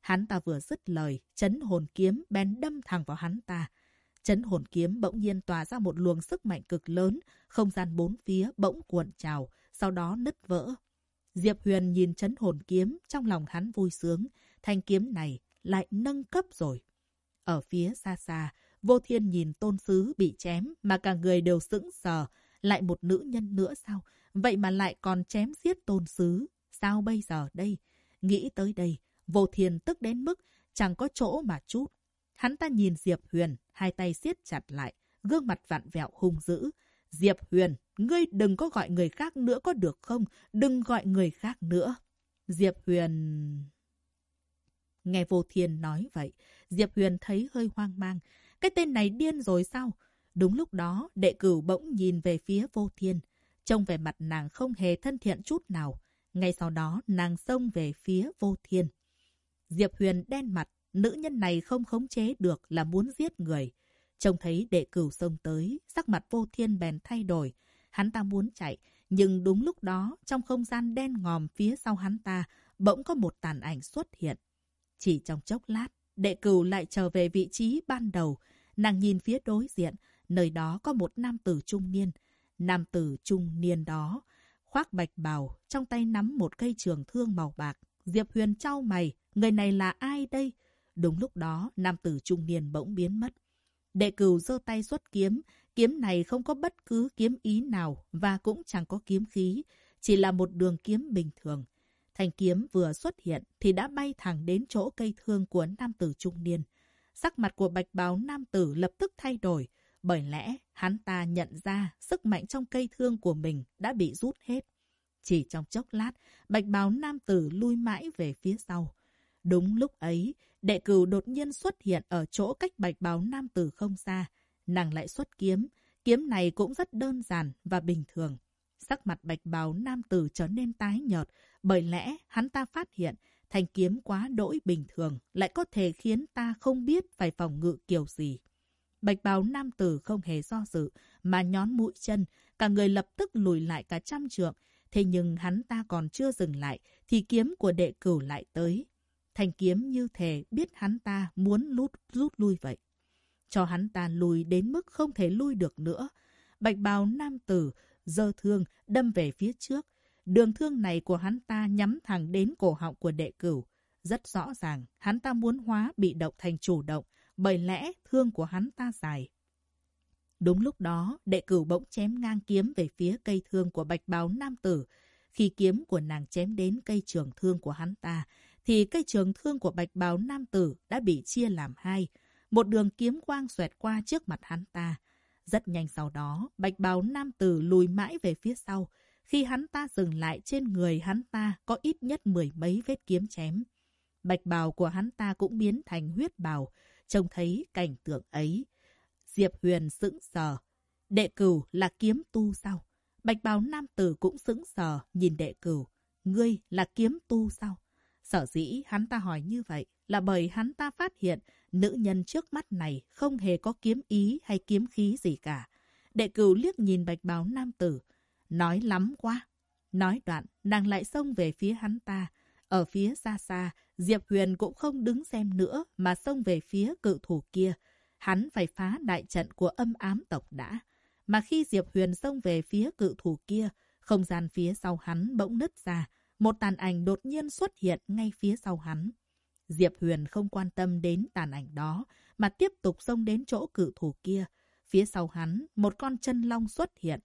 Hắn ta vừa dứt lời, chấn hồn kiếm bèn đâm thẳng vào hắn ta. Chấn hồn kiếm bỗng nhiên tỏa ra một luồng sức mạnh cực lớn, không gian bốn phía bỗng cuộn trào, sau đó nứt vỡ. Diệp Huyền nhìn chấn hồn kiếm, trong lòng hắn vui sướng, thanh kiếm này lại nâng cấp rồi. Ở phía xa xa, vô thiên nhìn tôn sứ bị chém mà cả người đều sững sờ, lại một nữ nhân nữa sao? Vậy mà lại còn chém giết tôn sứ. Sao bây giờ đây? Nghĩ tới đây, vô thiên tức đến mức chẳng có chỗ mà chút. Hắn ta nhìn Diệp Huyền, hai tay siết chặt lại, gương mặt vặn vẹo hung dữ. Diệp Huyền, ngươi đừng có gọi người khác nữa có được không? Đừng gọi người khác nữa. Diệp Huyền... Nghe Vô Thiên nói vậy, Diệp Huyền thấy hơi hoang mang. Cái tên này điên rồi sao? Đúng lúc đó, đệ cửu bỗng nhìn về phía Vô Thiên. Trông về mặt nàng không hề thân thiện chút nào. Ngay sau đó, nàng xông về phía Vô Thiên. Diệp Huyền đen mặt, nữ nhân này không khống chế được là muốn giết người. Trông thấy đệ cửu xông tới, sắc mặt vô thiên bèn thay đổi. Hắn ta muốn chạy, nhưng đúng lúc đó, trong không gian đen ngòm phía sau hắn ta, bỗng có một tàn ảnh xuất hiện. Chỉ trong chốc lát, đệ cửu lại trở về vị trí ban đầu. Nàng nhìn phía đối diện, nơi đó có một nam tử trung niên. Nam tử trung niên đó, khoác bạch bào, trong tay nắm một cây trường thương màu bạc. Diệp Huyền trao mày, người này là ai đây? Đúng lúc đó, nam tử trung niên bỗng biến mất. Đệ cửu giơ tay xuất kiếm, kiếm này không có bất cứ kiếm ý nào và cũng chẳng có kiếm khí. chỉ là một đường kiếm bình thường. Thanh kiếm vừa xuất hiện thì đã bay thẳng đến chỗ cây thương của nam tử trung niên. Sắc mặt của bạch bào nam tử lập tức thay đổi, bởi lẽ hắn ta nhận ra sức mạnh trong cây thương của mình đã bị rút hết. Chỉ trong chốc lát, bạch bào nam tử lui mãi về phía sau. Đúng lúc ấy, đệ cửu đột nhiên xuất hiện ở chỗ cách bạch bào nam tử không xa. Nàng lại xuất kiếm. Kiếm này cũng rất đơn giản và bình thường. Sắc mặt bạch bào nam tử trở nên tái nhợt, bởi lẽ hắn ta phát hiện thanh kiếm quá đỗi bình thường lại có thể khiến ta không biết phải phòng ngự kiểu gì. Bạch bào nam tử không hề do dự, mà nhón mũi chân, cả người lập tức lùi lại cả trăm trượng. Thế nhưng hắn ta còn chưa dừng lại, thì kiếm của đệ cửu lại tới. Thanh kiếm như thể biết hắn ta muốn lút rút lui vậy. Cho hắn ta lùi đến mức không thể lui được nữa. Bạch bào nam tử, dơ thương, đâm về phía trước. Đường thương này của hắn ta nhắm thẳng đến cổ họng của đệ cửu. Rất rõ ràng, hắn ta muốn hóa bị động thành chủ động, bởi lẽ thương của hắn ta dài. Đúng lúc đó, đệ cửu bỗng chém ngang kiếm về phía cây thương của bạch bào nam tử. Khi kiếm của nàng chém đến cây trường thương của hắn ta, thì cây trường thương của bạch bào nam tử đã bị chia làm hai. Một đường kiếm quang xoẹt qua trước mặt hắn ta. Rất nhanh sau đó, bạch bào nam tử lùi mãi về phía sau. Khi hắn ta dừng lại trên người hắn ta, có ít nhất mười mấy vết kiếm chém. Bạch bào của hắn ta cũng biến thành huyết bào. Trông thấy cảnh tượng ấy. Diệp Huyền sững sờ. Đệ cửu là kiếm tu sao? Bạch bào nam tử cũng sững sờ, nhìn đệ cửu. Ngươi là kiếm tu sao? Sở dĩ hắn ta hỏi như vậy là bởi hắn ta phát hiện nữ nhân trước mắt này không hề có kiếm ý hay kiếm khí gì cả. Đệ cửu liếc nhìn bạch bào nam tử. Nói lắm quá. Nói đoạn, nàng lại xông về phía hắn ta. Ở phía xa xa, Diệp Huyền cũng không đứng xem nữa mà xông về phía cự thủ kia. Hắn phải phá đại trận của âm ám tộc đã. Mà khi Diệp Huyền xông về phía cự thủ kia, không gian phía sau hắn bỗng nứt ra. Một tàn ảnh đột nhiên xuất hiện ngay phía sau hắn. Diệp Huyền không quan tâm đến tàn ảnh đó, mà tiếp tục xông đến chỗ cự thủ kia. Phía sau hắn, một con chân long xuất hiện.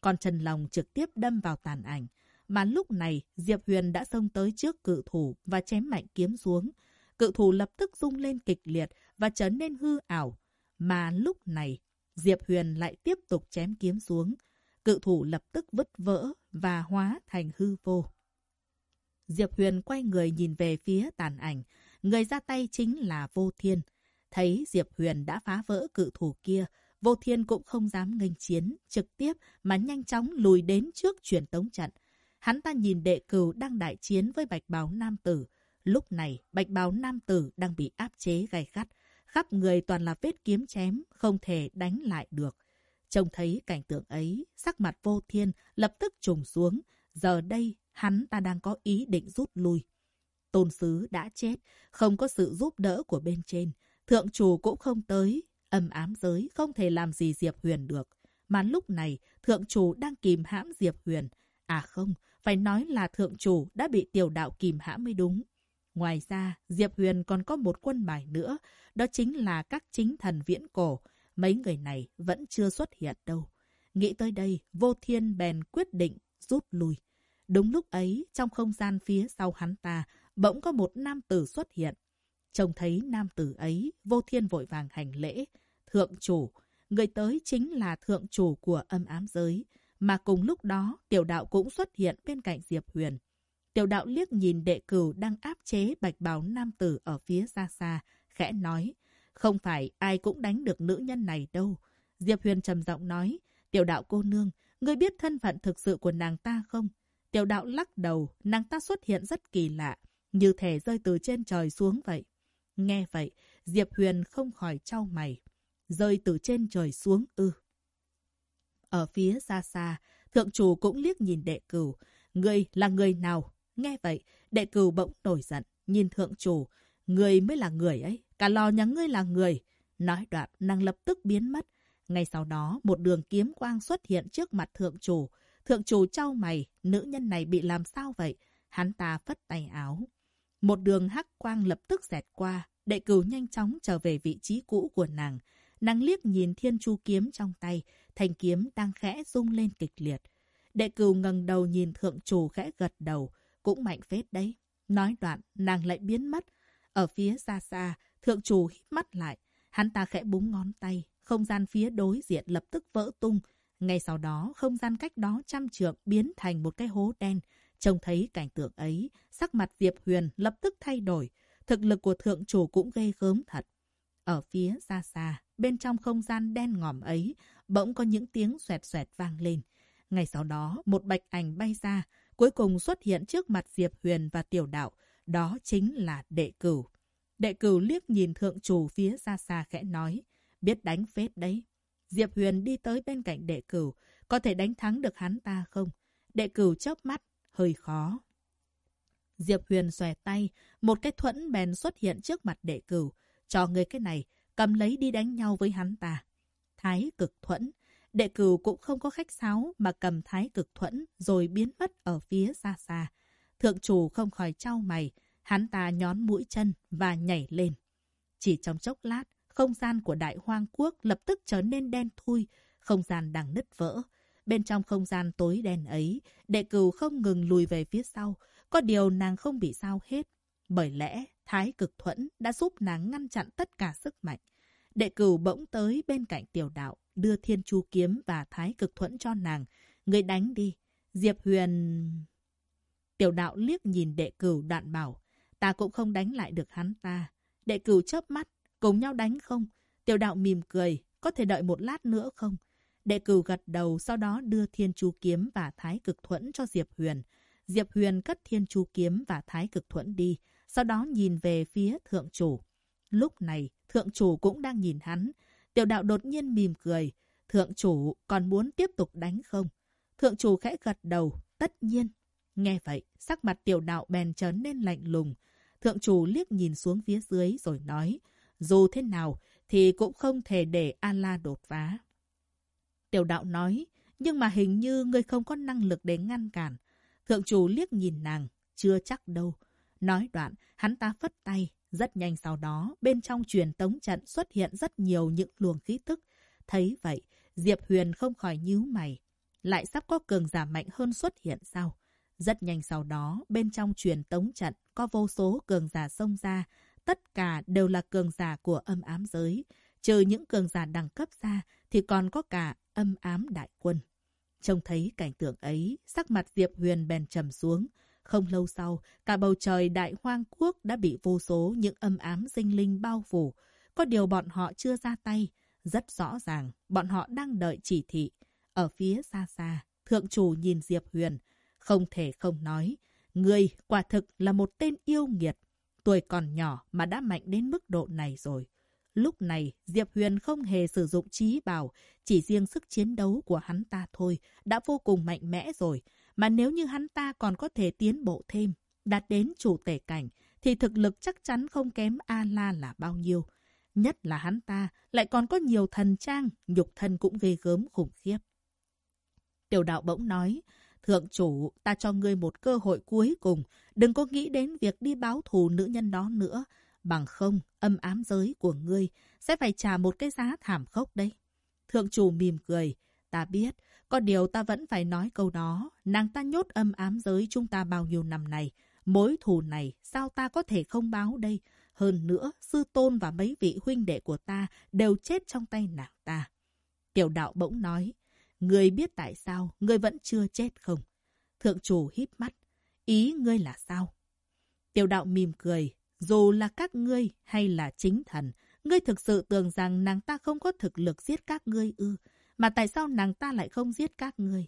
Con chân long trực tiếp đâm vào tàn ảnh. Mà lúc này, Diệp Huyền đã xông tới trước cự thủ và chém mạnh kiếm xuống. Cự thủ lập tức rung lên kịch liệt và trở nên hư ảo. Mà lúc này, Diệp Huyền lại tiếp tục chém kiếm xuống. Cự thủ lập tức vứt vỡ và hóa thành hư vô. Diệp Huyền quay người nhìn về phía tàn ảnh. Người ra tay chính là Vô Thiên. Thấy Diệp Huyền đã phá vỡ cự thủ kia, Vô Thiên cũng không dám nghênh chiến, trực tiếp mà nhanh chóng lùi đến trước truyền tống trận. Hắn ta nhìn đệ cửu đang đại chiến với bạch bào nam tử. Lúc này, bạch bào nam tử đang bị áp chế gay gắt. Khắp người toàn là vết kiếm chém, không thể đánh lại được. Trông thấy cảnh tượng ấy, sắc mặt vô thiên lập tức trùng xuống. Giờ đây, hắn ta đang có ý định rút lui. Tôn sứ đã chết, không có sự giúp đỡ của bên trên. Thượng chủ cũng không tới, âm ám giới không thể làm gì Diệp Huyền được. Mà lúc này, thượng chủ đang kìm hãm Diệp Huyền. À không, phải nói là thượng chủ đã bị tiểu đạo kìm hãm mới đúng. Ngoài ra, Diệp Huyền còn có một quân bài nữa, đó chính là các chính thần viễn cổ. Mấy người này vẫn chưa xuất hiện đâu. Nghĩ tới đây, vô thiên bèn quyết định rút lui. Đúng lúc ấy, trong không gian phía sau hắn ta, bỗng có một nam tử xuất hiện. Trông thấy nam tử ấy, vô thiên vội vàng hành lễ. Thượng chủ, người tới chính là thượng chủ của âm ám giới. Mà cùng lúc đó, tiểu đạo cũng xuất hiện bên cạnh Diệp Huyền. Tiểu đạo liếc nhìn đệ cửu đang áp chế bạch bào nam tử ở phía xa xa, khẽ nói. Không phải ai cũng đánh được nữ nhân này đâu. Diệp Huyền trầm giọng nói. Tiểu đạo cô nương, ngươi biết thân phận thực sự của nàng ta không? Tiểu đạo lắc đầu, nàng ta xuất hiện rất kỳ lạ, như thể rơi từ trên trời xuống vậy. Nghe vậy, Diệp Huyền không khỏi trao mày. Rơi từ trên trời xuống ư. Ở phía xa xa, thượng chủ cũng liếc nhìn đệ cửu. Người là người nào? Nghe vậy, đệ cửu bỗng nổi giận, nhìn thượng chủ. Người mới là người ấy, cả lò nhà ngươi là người. Nói đoạn, nàng lập tức biến mất. Ngay sau đó, một đường kiếm quang xuất hiện trước mặt thượng chủ. Thượng chủ trao mày, nữ nhân này bị làm sao vậy? Hắn ta phất tay áo. Một đường hắc quang lập tức xẹt qua, đệ cửu nhanh chóng trở về vị trí cũ của nàng. Nàng liếc nhìn thiên chu kiếm trong tay, thanh kiếm đang khẽ rung lên kịch liệt. Đệ cửu ngẩng đầu nhìn thượng chủ khẽ gật đầu. Cũng mạnh phết đấy. Nói đoạn, nàng lại biến mất. Ở phía xa xa, thượng chủ hít mắt lại. Hắn ta khẽ búng ngón tay. Không gian phía đối diện lập tức vỡ tung. Ngay sau đó, không gian cách đó trăm trượng biến thành một cái hố đen. Trông thấy cảnh tượng ấy, sắc mặt Diệp Huyền lập tức thay đổi. Thực lực của thượng chủ cũng gây gớm thật. Ở phía xa xa, bên trong không gian đen ngòm ấy, bỗng có những tiếng xoẹt xoẹt vang lên. Ngay sau đó, một bạch ảnh bay ra, cuối cùng xuất hiện trước mặt Diệp Huyền và tiểu đạo. Đó chính là đệ cửu. Đệ cửu liếc nhìn thượng chủ phía xa xa khẽ nói, biết đánh phết đấy. Diệp Huyền đi tới bên cạnh đệ cửu, có thể đánh thắng được hắn ta không? Đệ cửu chớp mắt, hơi khó. Diệp Huyền xòe tay, một cái thuẫn bèn xuất hiện trước mặt đệ cửu. Cho người cái này, cầm lấy đi đánh nhau với hắn ta. Thái cực thuẫn. Đệ cửu cũng không có khách sáo mà cầm thái cực thuẫn rồi biến mất ở phía xa xa. Thượng chủ không khỏi trao mày, hắn ta nhón mũi chân và nhảy lên. Chỉ trong chốc lát, không gian của đại hoang quốc lập tức trở nên đen thui, không gian đang nứt vỡ. Bên trong không gian tối đen ấy, đệ cửu không ngừng lùi về phía sau, có điều nàng không bị sao hết. Bởi lẽ, thái cực thuẫn đã giúp nàng ngăn chặn tất cả sức mạnh. Đệ cửu bỗng tới bên cạnh tiểu đạo, đưa thiên chu kiếm và thái cực thuẫn cho nàng. Người đánh đi. Diệp Huyền... Tiểu đạo liếc nhìn đệ cửu đoạn bảo. Ta cũng không đánh lại được hắn ta. Đệ cửu chớp mắt. Cùng nhau đánh không? Tiểu đạo mỉm cười. Có thể đợi một lát nữa không? Đệ cửu gật đầu, sau đó đưa thiên chu kiếm và thái cực thuẫn cho Diệp Huyền. Diệp Huyền cất thiên chu kiếm và thái cực thuẫn đi, sau đó nhìn về phía thượng chủ. Lúc này, thượng chủ cũng đang nhìn hắn. Tiểu đạo đột nhiên mỉm cười. Thượng chủ còn muốn tiếp tục đánh không? Thượng chủ khẽ gật đầu, tất nhiên. Nghe vậy, sắc mặt tiểu đạo bèn trở nên lạnh lùng. Thượng chủ liếc nhìn xuống phía dưới rồi nói, dù thế nào thì cũng không thể để A-la đột phá. Tiểu đạo nói, nhưng mà hình như ngươi không có năng lực để ngăn cản. Thượng chủ liếc nhìn nàng, chưa chắc đâu. Nói đoạn, hắn ta phất tay. Rất nhanh sau đó, bên trong truyền tống trận xuất hiện rất nhiều những luồng khí tức. Thấy vậy, Diệp Huyền không khỏi nhíu mày. Lại sắp có cường giả mạnh hơn xuất hiện sao? Rất nhanh sau đó, bên trong truyền tống trận có vô số cường giả xông ra. Tất cả đều là cường giả của âm ám giới. Trừ những cường giả đẳng cấp ra, thì còn có cả âm ám đại quân. Trông thấy cảnh tượng ấy, sắc mặt Diệp Huyền bèn trầm xuống. Không lâu sau, cả bầu trời đại hoang quốc đã bị vô số những âm ám sinh linh bao phủ. Có điều bọn họ chưa ra tay. Rất rõ ràng, bọn họ đang đợi chỉ thị. Ở phía xa xa, thượng chủ nhìn Diệp Huyền. Không thể không nói. Người quả thực là một tên yêu nghiệt. Tuổi còn nhỏ mà đã mạnh đến mức độ này rồi. Lúc này, Diệp Huyền không hề sử dụng trí bảo, chỉ riêng sức chiến đấu của hắn ta thôi, đã vô cùng mạnh mẽ rồi. Mà nếu như hắn ta còn có thể tiến bộ thêm, đạt đến chủ tể cảnh, thì thực lực chắc chắn không kém A-la là bao nhiêu. Nhất là hắn ta lại còn có nhiều thần trang, nhục thân cũng ghê gớm khủng khiếp. Tiểu đạo bỗng nói, Thượng chủ, ta cho ngươi một cơ hội cuối cùng, đừng có nghĩ đến việc đi báo thù nữ nhân đó nữa. Bằng không, âm ám giới của ngươi sẽ phải trả một cái giá thảm khốc đấy. Thượng chủ mỉm cười. Ta biết, có điều ta vẫn phải nói câu đó. Nàng ta nhốt âm ám giới chúng ta bao nhiêu năm này. Mối thù này, sao ta có thể không báo đây? Hơn nữa, sư tôn và mấy vị huynh đệ của ta đều chết trong tay nàng ta. Tiểu đạo bỗng nói, ngươi biết tại sao ngươi vẫn chưa chết không? Thượng chủ híp mắt, ý ngươi là sao? Tiểu đạo mỉm cười, dù là các ngươi hay là chính thần, ngươi thực sự tưởng rằng nàng ta không có thực lực giết các ngươi ư. Mà tại sao nàng ta lại không giết các người?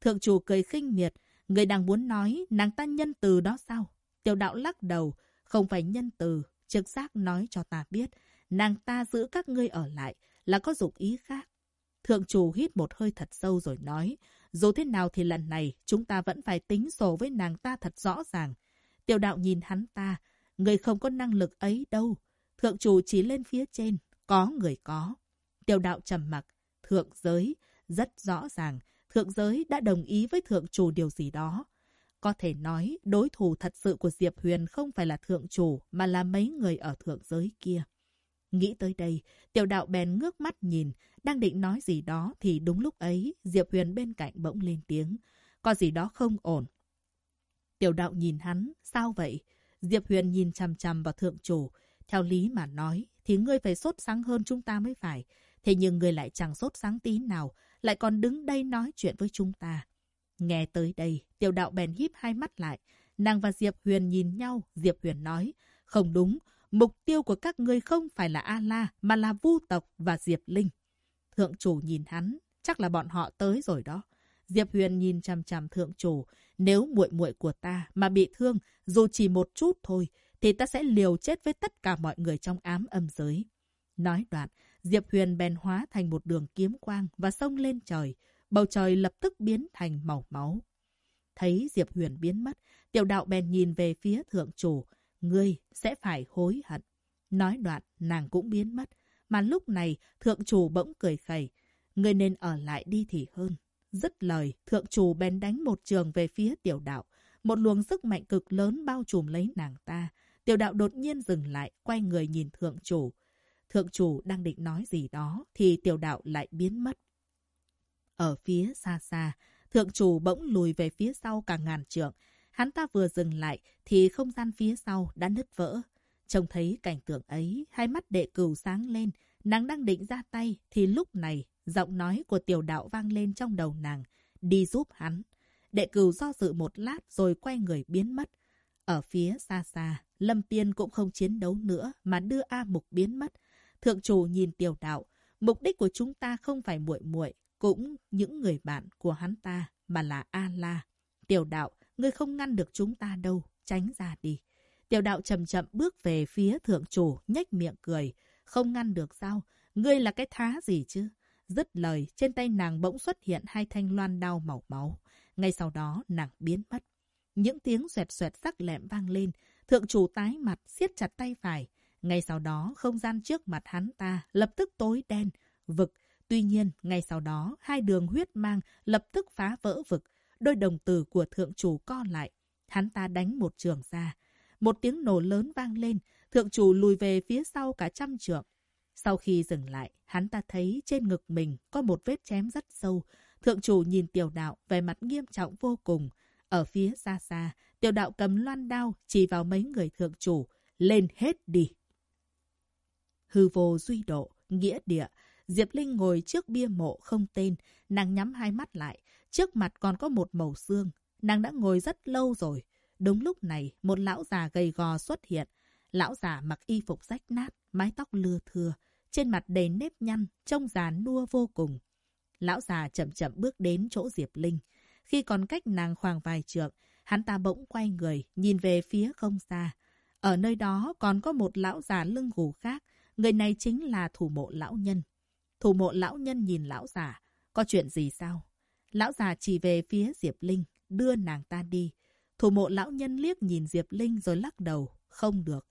Thượng chủ cười khinh miệt, người đang muốn nói nàng ta nhân từ đó sao? Tiểu đạo lắc đầu, không phải nhân từ, trực giác nói cho ta biết, nàng ta giữ các ngươi ở lại là có dụng ý khác. Thượng chủ hít một hơi thật sâu rồi nói, dù thế nào thì lần này chúng ta vẫn phải tính sổ với nàng ta thật rõ ràng. Tiểu đạo nhìn hắn ta, Người không có năng lực ấy đâu. Thượng chủ chỉ lên phía trên. Có người có. Tiểu đạo trầm mặc. Thượng giới. Rất rõ ràng. Thượng giới đã đồng ý với thượng chủ điều gì đó. Có thể nói, đối thủ thật sự của Diệp Huyền không phải là thượng chủ, mà là mấy người ở thượng giới kia. Nghĩ tới đây, tiểu đạo bèn ngước mắt nhìn, đang định nói gì đó thì đúng lúc ấy, Diệp Huyền bên cạnh bỗng lên tiếng. có gì đó không ổn. Tiểu đạo nhìn hắn, sao vậy? Diệp Huyền nhìn chằm chằm vào thượng chủ. Theo lý mà nói, thì ngươi phải sốt sáng hơn chúng ta mới phải. Thế nhưng người lại chẳng sốt sáng tí nào, lại còn đứng đây nói chuyện với chúng ta. Nghe tới đây, tiểu đạo bèn híp hai mắt lại. Nàng và Diệp Huyền nhìn nhau, Diệp Huyền nói, không đúng, mục tiêu của các ngươi không phải là A-La, mà là Vu Tộc và Diệp Linh. Thượng chủ nhìn hắn, chắc là bọn họ tới rồi đó. Diệp Huyền nhìn chằm chằm thượng chủ, nếu muội muội của ta mà bị thương, dù chỉ một chút thôi, thì ta sẽ liều chết với tất cả mọi người trong ám âm giới. Nói đoạn, Diệp Huyền bèn hóa thành một đường kiếm quang và xông lên trời. Bầu trời lập tức biến thành màu máu. Thấy Diệp Huyền biến mất, tiểu đạo bèn nhìn về phía thượng chủ. Ngươi sẽ phải hối hận. Nói đoạn, nàng cũng biến mất. Mà lúc này, thượng chủ bỗng cười khẩy. Ngươi nên ở lại đi thì hơn. Dứt lời, thượng chủ bèn đánh một trường về phía tiểu đạo. Một luồng sức mạnh cực lớn bao trùm lấy nàng ta. Tiểu đạo đột nhiên dừng lại, quay người nhìn thượng chủ. Thượng chủ đang định nói gì đó, thì tiểu đạo lại biến mất. Ở phía xa xa, thượng chủ bỗng lùi về phía sau cả ngàn trượng. Hắn ta vừa dừng lại, thì không gian phía sau đã nứt vỡ. Trông thấy cảnh tượng ấy, hai mắt đệ cửu sáng lên. Nàng đang định ra tay, thì lúc này, giọng nói của tiểu đạo vang lên trong đầu nàng. Đi giúp hắn. Đệ cửu do dự một lát rồi quay người biến mất. Ở phía xa xa, Lâm Tiên cũng không chiến đấu nữa mà đưa A Mục biến mất. Thượng chủ nhìn tiểu đạo, mục đích của chúng ta không phải muội muội, cũng những người bạn của hắn ta, mà là A-la. Tiểu đạo, ngươi không ngăn được chúng ta đâu, tránh ra đi. Tiểu đạo chậm chậm bước về phía thượng chủ, nhếch miệng cười. Không ngăn được sao? Ngươi là cái thá gì chứ? Dứt lời, trên tay nàng bỗng xuất hiện hai thanh loan đao màu máu. Ngay sau đó, nàng biến mất. Những tiếng xoẹt xoẹt sắc lẹm vang lên. Thượng chủ tái mặt, siết chặt tay phải. Ngay sau đó, không gian trước mặt hắn ta lập tức tối đen, vực. Tuy nhiên, ngay sau đó, hai đường huyết mang lập tức phá vỡ vực. Đôi đồng tử của thượng chủ co lại. Hắn ta đánh một trường ra. Một tiếng nổ lớn vang lên, thượng chủ lùi về phía sau cả trăm trượng. Sau khi dừng lại, hắn ta thấy trên ngực mình có một vết chém rất sâu. Thượng chủ nhìn tiểu đạo về mặt nghiêm trọng vô cùng. Ở phía xa xa, tiểu đạo cầm loan đao chỉ vào mấy người thượng chủ. Lên hết đi! Hư vô duy độ, nghĩa địa. Diệp Linh ngồi trước bia mộ không tên. Nàng nhắm hai mắt lại. Trước mặt còn có một màu xương. Nàng đã ngồi rất lâu rồi. Đúng lúc này, một lão già gầy gò xuất hiện. Lão già mặc y phục rách nát, mái tóc lưa thưa. Trên mặt đầy nếp nhăn, trông già nua vô cùng. Lão già chậm chậm bước đến chỗ Diệp Linh. Khi còn cách nàng khoảng vài trượng, hắn ta bỗng quay người, nhìn về phía không xa. Ở nơi đó còn có một lão già lưng gù khác. Người này chính là thủ mộ lão nhân. Thủ mộ lão nhân nhìn lão già. Có chuyện gì sao? Lão già chỉ về phía Diệp Linh, đưa nàng ta đi. Thủ mộ lão nhân liếc nhìn Diệp Linh rồi lắc đầu. Không được.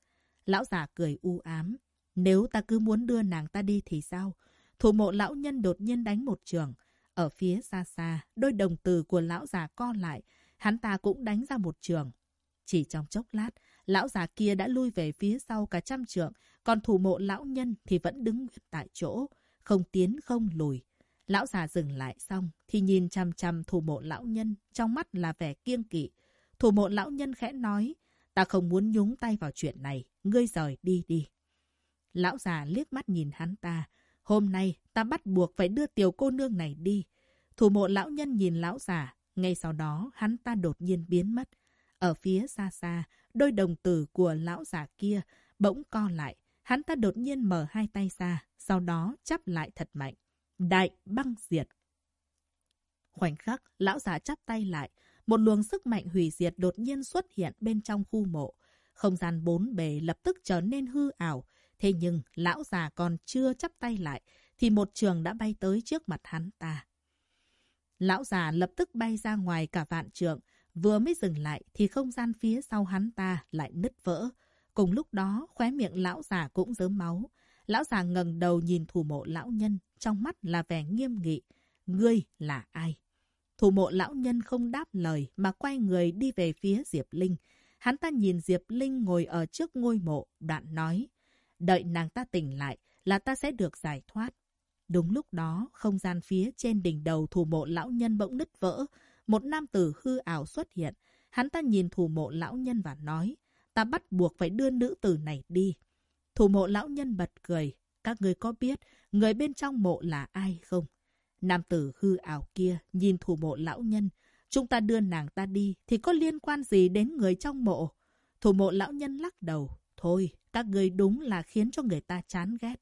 Lão già cười u ám. Nếu ta cứ muốn đưa nàng ta đi thì sao? Thủ mộ lão nhân đột nhiên đánh một trường. Ở phía xa xa, đôi đồng từ của lão già co lại. Hắn ta cũng đánh ra một trường. Chỉ trong chốc lát, lão già kia đã lui về phía sau cả trăm trượng, còn thủ mộ lão nhân thì vẫn đứng tại chỗ, không tiến không lùi. Lão già dừng lại xong, thì nhìn chằm chằm thủ mộ lão nhân, trong mắt là vẻ kiêng kỵ. Thủ mộ lão nhân khẽ nói, ta không muốn nhúng tay vào chuyện này, ngươi rời đi đi. Lão già liếc mắt nhìn hắn ta, hôm nay ta bắt buộc phải đưa tiểu cô nương này đi. Thủ mộ lão nhân nhìn lão già, ngay sau đó hắn ta đột nhiên biến mất. Ở phía xa xa, đôi đồng tử của lão già kia bỗng co lại. Hắn ta đột nhiên mở hai tay ra, sau đó chắp lại thật mạnh. Đại băng diệt. Khoảnh khắc, lão già chắp tay lại. Một luồng sức mạnh hủy diệt đột nhiên xuất hiện bên trong khu mộ. Không gian bốn bề lập tức trở nên hư ảo. Thế nhưng, lão già còn chưa chắp tay lại, thì một trường đã bay tới trước mặt hắn ta. Lão già lập tức bay ra ngoài cả vạn trượng. Vừa mới dừng lại thì không gian phía sau hắn ta lại nứt vỡ. Cùng lúc đó, khóe miệng lão già cũng dớm máu. Lão già ngẩng đầu nhìn thủ mộ lão nhân, trong mắt là vẻ nghiêm nghị. Ngươi là ai? Thủ mộ lão nhân không đáp lời mà quay người đi về phía Diệp Linh. Hắn ta nhìn Diệp Linh ngồi ở trước ngôi mộ, đoạn nói. Đợi nàng ta tỉnh lại là ta sẽ được giải thoát. Đúng lúc đó, không gian phía trên đỉnh đầu thủ mộ lão nhân bỗng nứt vỡ một nam tử hư ảo xuất hiện. Hắn ta nhìn thủ mộ lão nhân và nói, ta bắt buộc phải đưa nữ tử này đi. Thủ mộ lão nhân bật cười, các người có biết người bên trong mộ là ai không? Nam tử hư ảo kia nhìn thủ mộ lão nhân, chúng ta đưa nàng ta đi thì có liên quan gì đến người trong mộ? Thủ mộ lão nhân lắc đầu, thôi, các người đúng là khiến cho người ta chán ghét.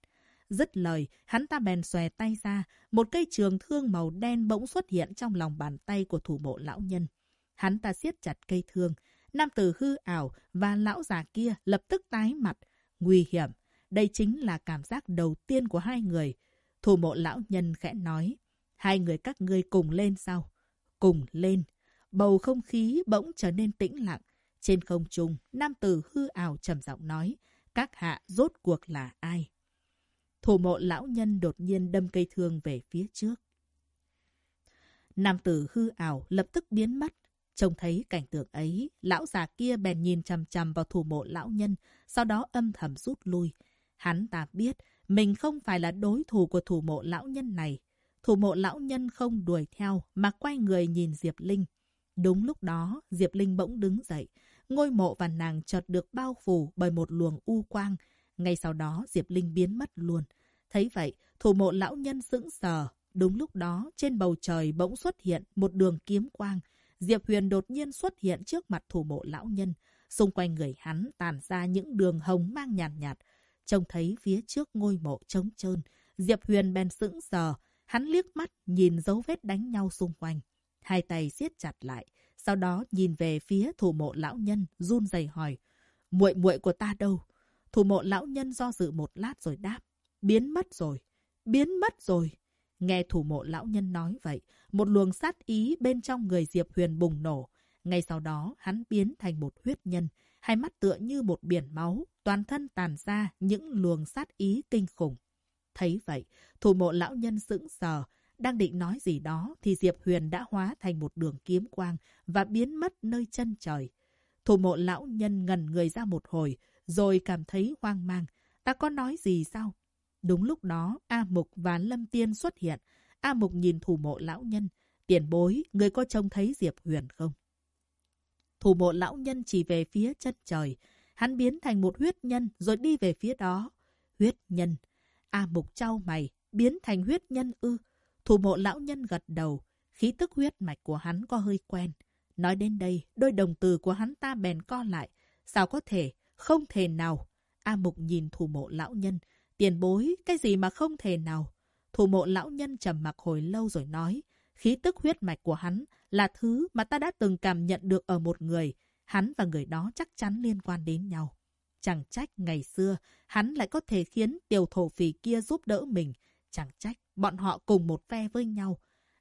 Dứt lời, hắn ta bèn xòe tay ra, một cây trường thương màu đen bỗng xuất hiện trong lòng bàn tay của thủ mộ lão nhân. Hắn ta siết chặt cây thương, nam tử hư ảo và lão già kia lập tức tái mặt. Nguy hiểm, đây chính là cảm giác đầu tiên của hai người. Thủ mộ lão nhân khẽ nói, hai người các ngươi cùng lên sao? Cùng lên. Bầu không khí bỗng trở nên tĩnh lặng. Trên không trung, nam tử hư ảo trầm giọng nói, các hạ rốt cuộc là ai? Thủ mộ lão nhân đột nhiên đâm cây thương về phía trước. Nam tử hư ảo lập tức biến mất. Trông thấy cảnh tượng ấy, lão già kia bèn nhìn chằm chằm vào thủ mộ lão nhân, sau đó âm thầm rút lui. Hắn ta biết mình không phải là đối thủ của thủ mộ lão nhân này. Thủ mộ lão nhân không đuổi theo mà quay người nhìn Diệp Linh. Đúng lúc đó, Diệp Linh bỗng đứng dậy. Ngôi mộ và nàng chợt được bao phủ bởi một luồng u quang. Ngay sau đó, Diệp Linh biến mất luôn. Thấy vậy, thủ mộ lão nhân sững sờ. Đúng lúc đó, trên bầu trời bỗng xuất hiện một đường kiếm quang. Diệp Huyền đột nhiên xuất hiện trước mặt thủ mộ lão nhân. Xung quanh người hắn tàn ra những đường hồng mang nhàn nhạt, nhạt. Trông thấy phía trước ngôi mộ trống trơn. Diệp Huyền bèn sững sờ. Hắn liếc mắt nhìn dấu vết đánh nhau xung quanh. Hai tay siết chặt lại. Sau đó nhìn về phía thủ mộ lão nhân, run rẩy hỏi. muội muội của ta đâu? Thủ mộ lão nhân do dự một lát rồi đáp. Biến mất rồi. Biến mất rồi. Nghe thủ mộ lão nhân nói vậy, một luồng sát ý bên trong người Diệp Huyền bùng nổ. Ngay sau đó, hắn biến thành một huyết nhân, hai mắt tựa như một biển máu, toàn thân tàn ra những luồng sát ý kinh khủng. Thấy vậy, thủ mộ lão nhân sững sờ, đang định nói gì đó thì Diệp Huyền đã hóa thành một đường kiếm quang và biến mất nơi chân trời. Thủ mộ lão nhân ngần người ra một hồi, rồi cảm thấy hoang mang. Ta có nói gì sao? Đúng lúc đó, A Mục và Lâm Tiên xuất hiện. A Mục nhìn thủ mộ lão nhân. Tiền bối, người có trông thấy Diệp Huyền không? Thủ mộ lão nhân chỉ về phía chân trời. Hắn biến thành một huyết nhân rồi đi về phía đó. Huyết nhân. A Mục trao mày, biến thành huyết nhân ư. Thủ mộ lão nhân gật đầu. Khí tức huyết mạch của hắn có hơi quen. Nói đến đây, đôi đồng từ của hắn ta bèn co lại. Sao có thể? Không thể nào. A Mục nhìn thủ mộ lão nhân. Tiền bối, cái gì mà không thể nào? Thủ mộ lão nhân trầm mặc hồi lâu rồi nói. Khí tức huyết mạch của hắn là thứ mà ta đã từng cảm nhận được ở một người. Hắn và người đó chắc chắn liên quan đến nhau. Chẳng trách ngày xưa, hắn lại có thể khiến tiểu thổ phì kia giúp đỡ mình. Chẳng trách, bọn họ cùng một phe với nhau.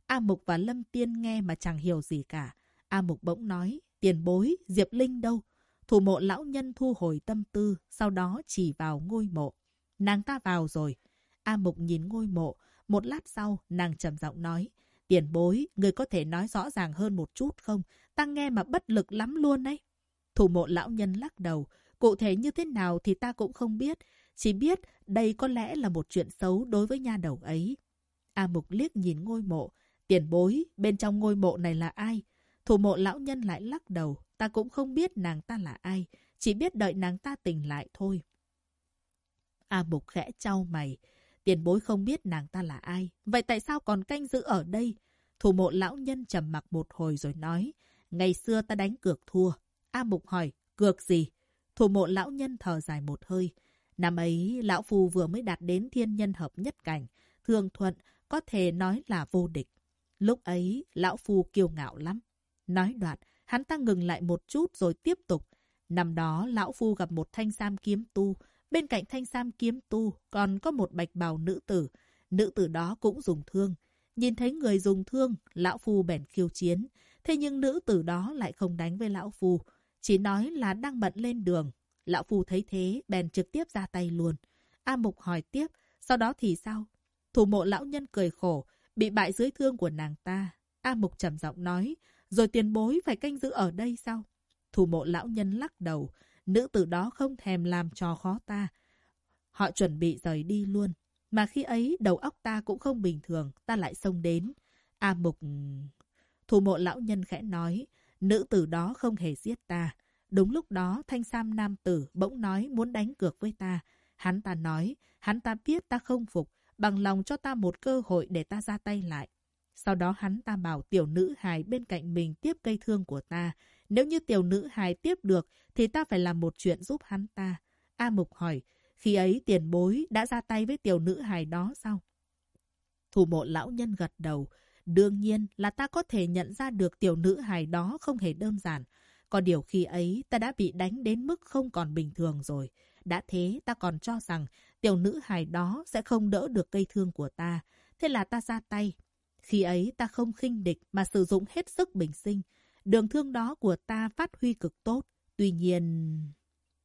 A Mục và Lâm Tiên nghe mà chẳng hiểu gì cả. A Mục bỗng nói, tiền bối, Diệp Linh đâu? Thủ mộ lão nhân thu hồi tâm tư, sau đó chỉ vào ngôi mộ. Nàng ta vào rồi. A Mục nhìn ngôi mộ. Một lát sau, nàng trầm giọng nói. Tiền bối, người có thể nói rõ ràng hơn một chút không? Ta nghe mà bất lực lắm luôn đấy. Thủ mộ lão nhân lắc đầu. Cụ thể như thế nào thì ta cũng không biết. Chỉ biết đây có lẽ là một chuyện xấu đối với nha đầu ấy. A Mục liếc nhìn ngôi mộ. Tiền bối, bên trong ngôi mộ này là ai? Thủ mộ lão nhân lại lắc đầu. Ta cũng không biết nàng ta là ai. Chỉ biết đợi nàng ta tỉnh lại thôi. A Mục khẽ trao mày. Tiền bối không biết nàng ta là ai. Vậy tại sao còn canh giữ ở đây? Thủ mộ lão nhân trầm mặc một hồi rồi nói. Ngày xưa ta đánh cược thua. A Mục hỏi, cược gì? Thủ mộ lão nhân thở dài một hơi. Năm ấy, lão phu vừa mới đạt đến thiên nhân hợp nhất cảnh. Thường thuận, có thể nói là vô địch. Lúc ấy, lão phu kiêu ngạo lắm. Nói đoạn, hắn ta ngừng lại một chút rồi tiếp tục. Năm đó, lão phu gặp một thanh sam kiếm tu. Bên cạnh thanh sam kiếm tu còn có một bạch bào nữ tử. Nữ tử đó cũng dùng thương. Nhìn thấy người dùng thương, lão phu bèn khiêu chiến. Thế nhưng nữ tử đó lại không đánh với lão phu. Chỉ nói là đang bận lên đường. Lão phu thấy thế, bèn trực tiếp ra tay luôn. A Mục hỏi tiếp, sau đó thì sao? Thủ mộ lão nhân cười khổ, bị bại dưới thương của nàng ta. A Mục trầm giọng nói, rồi tiền bối phải canh giữ ở đây sao? Thủ mộ lão nhân lắc đầu, Nữ tử đó không thèm làm trò khó ta. Họ chuẩn bị rời đi luôn. Mà khi ấy đầu óc ta cũng không bình thường, ta lại xông đến. A Mục... Thủ mộ lão nhân khẽ nói, nữ tử đó không hề giết ta. Đúng lúc đó, thanh sam nam tử bỗng nói muốn đánh cược với ta. Hắn ta nói, hắn ta biết ta không phục, bằng lòng cho ta một cơ hội để ta ra tay lại. Sau đó hắn ta bảo tiểu nữ hài bên cạnh mình tiếp cây thương của ta. Nếu như tiểu nữ hài tiếp được, thì ta phải làm một chuyện giúp hắn ta. A Mục hỏi, khi ấy tiền bối đã ra tay với tiểu nữ hài đó sao? Thủ mộ lão nhân gật đầu. Đương nhiên là ta có thể nhận ra được tiểu nữ hài đó không hề đơn giản. Còn điều khi ấy ta đã bị đánh đến mức không còn bình thường rồi. Đã thế ta còn cho rằng tiểu nữ hài đó sẽ không đỡ được cây thương của ta. Thế là ta ra tay. Khi ấy ta không khinh địch mà sử dụng hết sức bình sinh. Đường thương đó của ta phát huy cực tốt. Tuy nhiên...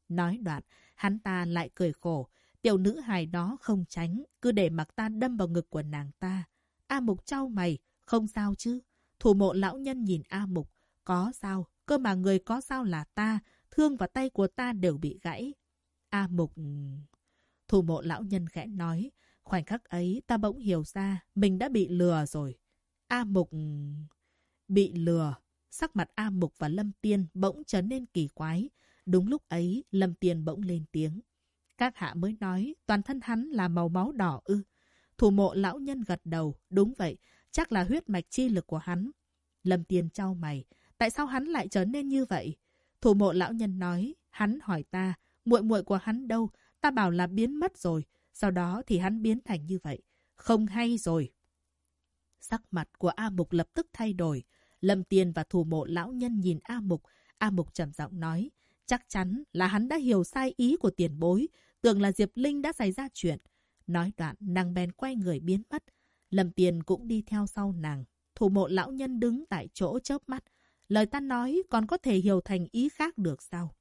Nói đoạn, hắn ta lại cười khổ. Tiểu nữ hài đó không tránh, cứ để mặc ta đâm vào ngực của nàng ta. A Mục trao mày, không sao chứ. Thủ mộ lão nhân nhìn A Mục, có sao, cơ mà người có sao là ta, thương và tay của ta đều bị gãy. A Mục... Thủ mộ lão nhân khẽ nói, khoảnh khắc ấy ta bỗng hiểu ra mình đã bị lừa rồi. A Mục... Bị lừa. Sắc mặt A Mục và Lâm Tiên bỗng trở nên kỳ quái. Đúng lúc ấy, Lâm Tiên bỗng lên tiếng. Các hạ mới nói toàn thân hắn là màu máu đỏ ư. Thủ mộ lão nhân gật đầu. Đúng vậy, chắc là huyết mạch chi lực của hắn. Lâm Tiên trao mày. Tại sao hắn lại trở nên như vậy? Thủ mộ lão nhân nói. Hắn hỏi ta, muội muội của hắn đâu? Ta bảo là biến mất rồi. Sau đó thì hắn biến thành như vậy. Không hay rồi. Sắc mặt của A Mục lập tức thay đổi. Lâm Tiên và thủ mộ lão nhân nhìn A Mục. A Mục trầm giọng nói. Chắc chắn là hắn đã hiểu sai ý của tiền bối. Tưởng là Diệp Linh đã xảy ra chuyện. Nói đoạn, nàng bèn quay người biến mất. Lâm Tiền cũng đi theo sau nàng. Thủ mộ lão nhân đứng tại chỗ chớp mắt. Lời ta nói còn có thể hiểu thành ý khác được sao?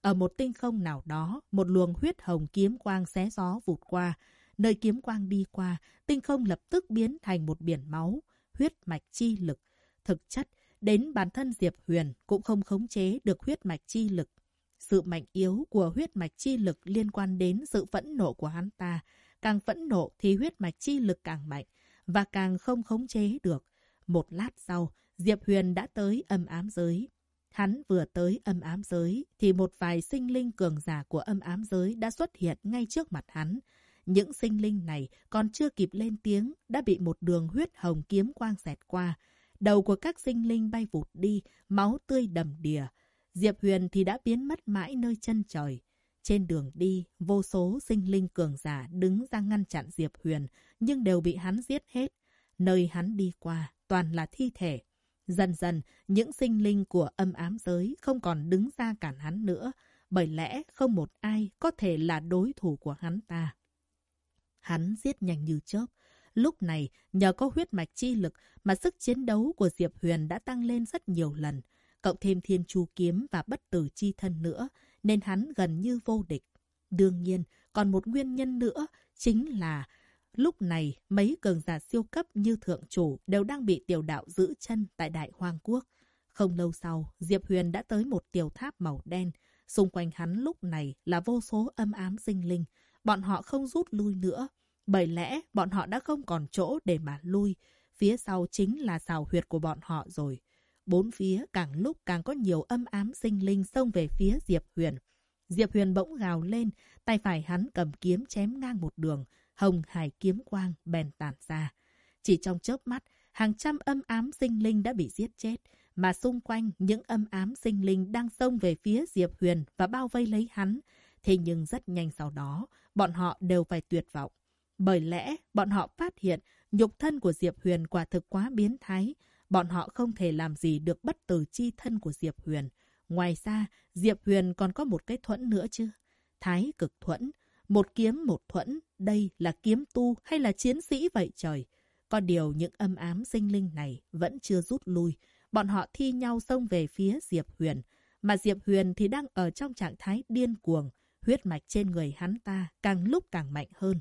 Ở một tinh không nào đó, một luồng huyết hồng kiếm quang xé gió vụt qua. Nơi kiếm quang đi qua, tinh không lập tức biến thành một biển máu, huyết mạch chi lực. Thực chất, đến bản thân Diệp Huyền cũng không khống chế được huyết mạch chi lực. Sự mạnh yếu của huyết mạch chi lực liên quan đến sự phẫn nộ của hắn ta. Càng phẫn nộ thì huyết mạch chi lực càng mạnh và càng không khống chế được. Một lát sau, Diệp Huyền đã tới âm ám giới. Hắn vừa tới âm ám giới thì một vài sinh linh cường giả của âm ám giới đã xuất hiện ngay trước mặt hắn. Những sinh linh này còn chưa kịp lên tiếng đã bị một đường huyết hồng kiếm quang xẹt qua. Đầu của các sinh linh bay vụt đi, máu tươi đầm đìa. Diệp Huyền thì đã biến mất mãi nơi chân trời. Trên đường đi, vô số sinh linh cường giả đứng ra ngăn chặn Diệp Huyền, nhưng đều bị hắn giết hết. Nơi hắn đi qua, toàn là thi thể. Dần dần, những sinh linh của âm ám giới không còn đứng ra cản hắn nữa, bởi lẽ không một ai có thể là đối thủ của hắn ta. Hắn giết nhanh như chớp. Lúc này, nhờ có huyết mạch chi lực mà sức chiến đấu của Diệp Huyền đã tăng lên rất nhiều lần cộng thêm thiên chu kiếm và bất tử chi thân nữa, nên hắn gần như vô địch. Đương nhiên, còn một nguyên nhân nữa chính là lúc này mấy cường giả siêu cấp như thượng chủ đều đang bị tiểu đạo giữ chân tại Đại Hoang Quốc. Không lâu sau, Diệp Huyền đã tới một tiểu tháp màu đen. Xung quanh hắn lúc này là vô số âm ám sinh linh. Bọn họ không rút lui nữa. Bởi lẽ bọn họ đã không còn chỗ để mà lui. Phía sau chính là xào huyệt của bọn họ rồi. Bốn phía càng lúc càng có nhiều âm ám sinh linh xông về phía Diệp Huyền. Diệp Huyền bỗng gào lên, tay phải hắn cầm kiếm chém ngang một đường, hồng hải kiếm quang bèn tản ra. Chỉ trong chớp mắt, hàng trăm âm ám sinh linh đã bị giết chết, mà xung quanh những âm ám sinh linh đang xông về phía Diệp Huyền và bao vây lấy hắn. Thế nhưng rất nhanh sau đó, bọn họ đều phải tuyệt vọng. Bởi lẽ, bọn họ phát hiện nhục thân của Diệp Huyền quả thực quá biến thái, bọn họ không thể làm gì được bất tử chi thân của Diệp Huyền. Ngoài ra, Diệp Huyền còn có một cái thuẫn nữa chứ. Thái cực thuẫn. Một kiếm một thuẫn, đây là kiếm tu hay là chiến sĩ vậy trời? Có điều những âm ám sinh linh này vẫn chưa rút lui. Bọn họ thi nhau xông về phía Diệp Huyền. Mà Diệp Huyền thì đang ở trong trạng thái điên cuồng. Huyết mạch trên người hắn ta càng lúc càng mạnh hơn.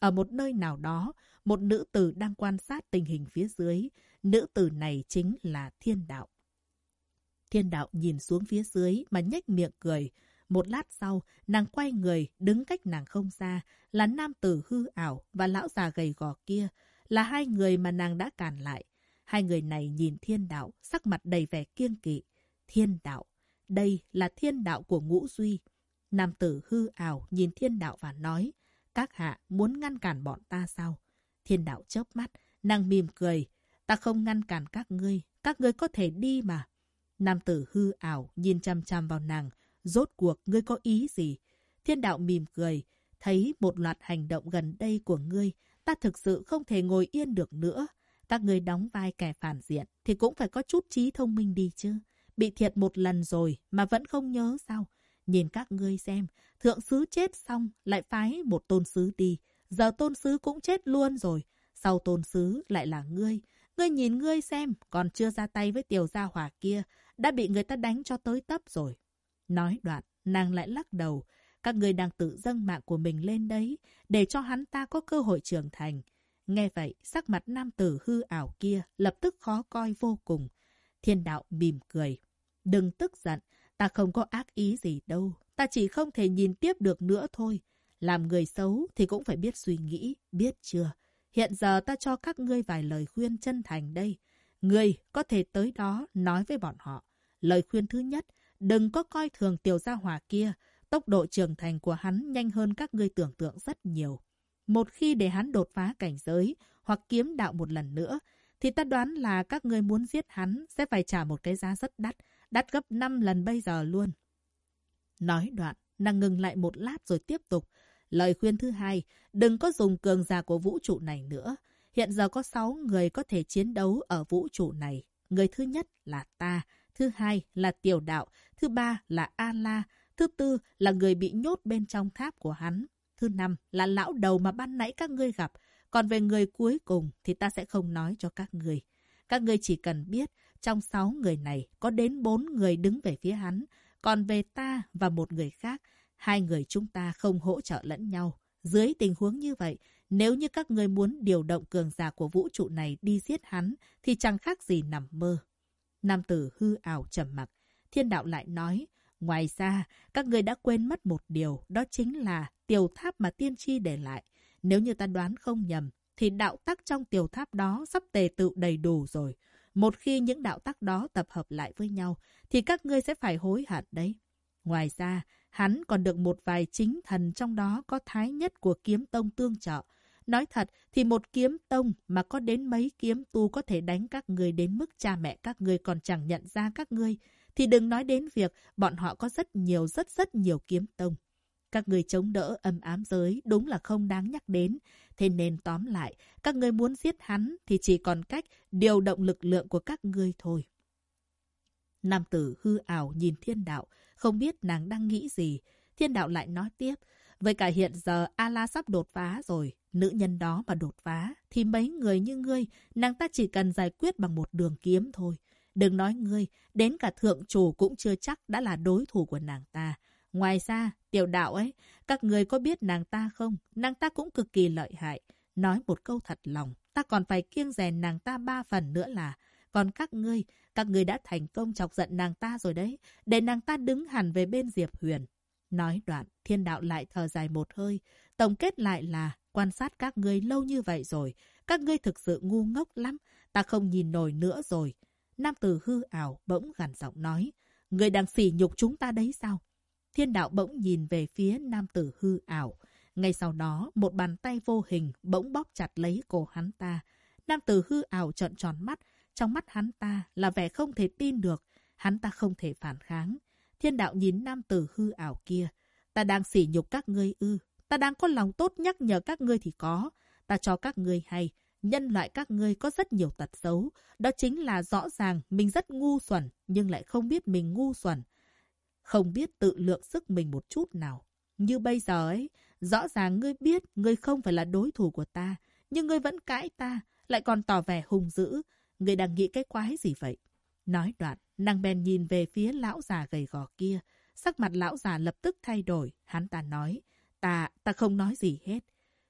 Ở một nơi nào đó, một nữ tử đang quan sát tình hình phía dưới. Nữ tử này chính là Thiên Đạo. Thiên Đạo nhìn xuống phía dưới mà nhếch miệng cười. Một lát sau, nàng quay người, đứng cách nàng không xa, là nam tử hư ảo và lão già gầy gò kia, là hai người mà nàng đã cản lại. Hai người này nhìn thiên đạo, sắc mặt đầy vẻ kiêng kỵ. Thiên đạo, đây là thiên đạo của ngũ duy. Nam tử hư ảo nhìn thiên đạo và nói, các hạ muốn ngăn cản bọn ta sao? Thiên đạo chớp mắt, nàng mỉm cười, ta không ngăn cản các ngươi, các ngươi có thể đi mà. Nam tử hư ảo nhìn chăm chăm vào nàng, rốt cuộc ngươi có ý gì? Thiên đạo mỉm cười, thấy một loạt hành động gần đây của ngươi, ta thực sự không thể ngồi yên được nữa. Các ngươi đóng vai kẻ phản diện thì cũng phải có chút trí thông minh đi chứ. Bị thiệt một lần rồi mà vẫn không nhớ sao? Nhìn các ngươi xem, thượng sứ chết xong lại phái một tôn sứ đi. Giờ tôn sứ cũng chết luôn rồi. Sau tôn sứ lại là ngươi. Ngươi nhìn ngươi xem, còn chưa ra tay với tiểu gia hỏa kia, đã bị người ta đánh cho tới tấp rồi. Nói đoạn, nàng lại lắc đầu. Các ngươi đang tự dâng mạng của mình lên đấy, để cho hắn ta có cơ hội trưởng thành. Nghe vậy, sắc mặt nam tử hư ảo kia lập tức khó coi vô cùng. Thiên đạo mỉm cười. Đừng tức giận, ta không có ác ý gì đâu. Ta chỉ không thể nhìn tiếp được nữa thôi. Làm người xấu thì cũng phải biết suy nghĩ, biết chưa? Hiện giờ ta cho các ngươi vài lời khuyên chân thành đây. Ngươi có thể tới đó nói với bọn họ. Lời khuyên thứ nhất, đừng có coi thường tiểu gia hỏa kia. Tốc độ trưởng thành của hắn nhanh hơn các ngươi tưởng tượng rất nhiều. Một khi để hắn đột phá cảnh giới hoặc kiếm đạo một lần nữa, thì ta đoán là các ngươi muốn giết hắn sẽ phải trả một cái giá rất đắt, đắt gấp 5 lần bây giờ luôn. Nói đoạn, nàng ngừng lại một lát rồi tiếp tục. Lời khuyên thứ hai, đừng có dùng cường giả của vũ trụ này nữa. Hiện giờ có 6 người có thể chiến đấu ở vũ trụ này. Người thứ nhất là ta, thứ hai là tiểu đạo, thứ ba là A-la, thứ tư là người bị nhốt bên trong tháp của hắn. Thứ năm là lão đầu mà ban nãy các ngươi gặp. Còn về người cuối cùng thì ta sẽ không nói cho các ngươi. Các ngươi chỉ cần biết trong sáu người này có đến bốn người đứng về phía hắn. Còn về ta và một người khác, hai người chúng ta không hỗ trợ lẫn nhau. Dưới tình huống như vậy, nếu như các ngươi muốn điều động cường giả của vũ trụ này đi giết hắn, thì chẳng khác gì nằm mơ. Nam tử hư ảo trầm mặc. Thiên đạo lại nói, ngoài ra, các ngươi đã quên mất một điều, đó chính là tiểu tháp mà tiên tri để lại. Nếu như ta đoán không nhầm, thì đạo tắc trong tiểu tháp đó sắp tề tự đầy đủ rồi. Một khi những đạo tắc đó tập hợp lại với nhau, thì các ngươi sẽ phải hối hận đấy. Ngoài ra, hắn còn được một vài chính thần trong đó có thái nhất của kiếm tông tương trợ. Nói thật thì một kiếm tông mà có đến mấy kiếm tu có thể đánh các người đến mức cha mẹ các ngươi còn chẳng nhận ra các ngươi, thì đừng nói đến việc bọn họ có rất nhiều rất rất nhiều kiếm tông. Các người chống đỡ âm ám giới đúng là không đáng nhắc đến. Thế nên tóm lại, các người muốn giết hắn thì chỉ còn cách điều động lực lượng của các ngươi thôi. Nam tử hư ảo nhìn thiên đạo, không biết nàng đang nghĩ gì. Thiên đạo lại nói tiếp, với cả hiện giờ A-la sắp đột phá rồi, nữ nhân đó mà đột phá, thì mấy người như ngươi, nàng ta chỉ cần giải quyết bằng một đường kiếm thôi. Đừng nói ngươi, đến cả thượng chủ cũng chưa chắc đã là đối thủ của nàng ta. Ngoài ra, tiểu đạo ấy, các người có biết nàng ta không? Nàng ta cũng cực kỳ lợi hại. Nói một câu thật lòng, ta còn phải kiêng rèn nàng ta ba phần nữa là. Còn các ngươi, các ngươi đã thành công chọc giận nàng ta rồi đấy. Để nàng ta đứng hẳn về bên Diệp Huyền. Nói đoạn, thiên đạo lại thở dài một hơi. Tổng kết lại là, quan sát các ngươi lâu như vậy rồi. Các ngươi thực sự ngu ngốc lắm. Ta không nhìn nổi nữa rồi. Nam tử hư ảo bỗng gằn giọng nói. Người đang sỉ nhục chúng ta đấy sao? Thiên đạo bỗng nhìn về phía nam tử hư ảo. Ngay sau đó, một bàn tay vô hình bỗng bóp chặt lấy cổ hắn ta. Nam tử hư ảo trợn tròn mắt. Trong mắt hắn ta là vẻ không thể tin được. Hắn ta không thể phản kháng. Thiên đạo nhìn nam tử hư ảo kia. Ta đang sỉ nhục các ngươi ư. Ta đang có lòng tốt nhắc nhở các ngươi thì có. Ta cho các ngươi hay. Nhân loại các ngươi có rất nhiều tật xấu. Đó chính là rõ ràng mình rất ngu xuẩn, nhưng lại không biết mình ngu xuẩn không biết tự lượng sức mình một chút nào. Như bây giờ ấy, rõ ràng ngươi biết ngươi không phải là đối thủ của ta, nhưng ngươi vẫn cãi ta, lại còn tỏ vẻ hung dữ. Ngươi đang nghĩ cái quái gì vậy? Nói đoạn, nàng bèn nhìn về phía lão già gầy gò kia. Sắc mặt lão già lập tức thay đổi, hắn ta nói, ta, ta không nói gì hết.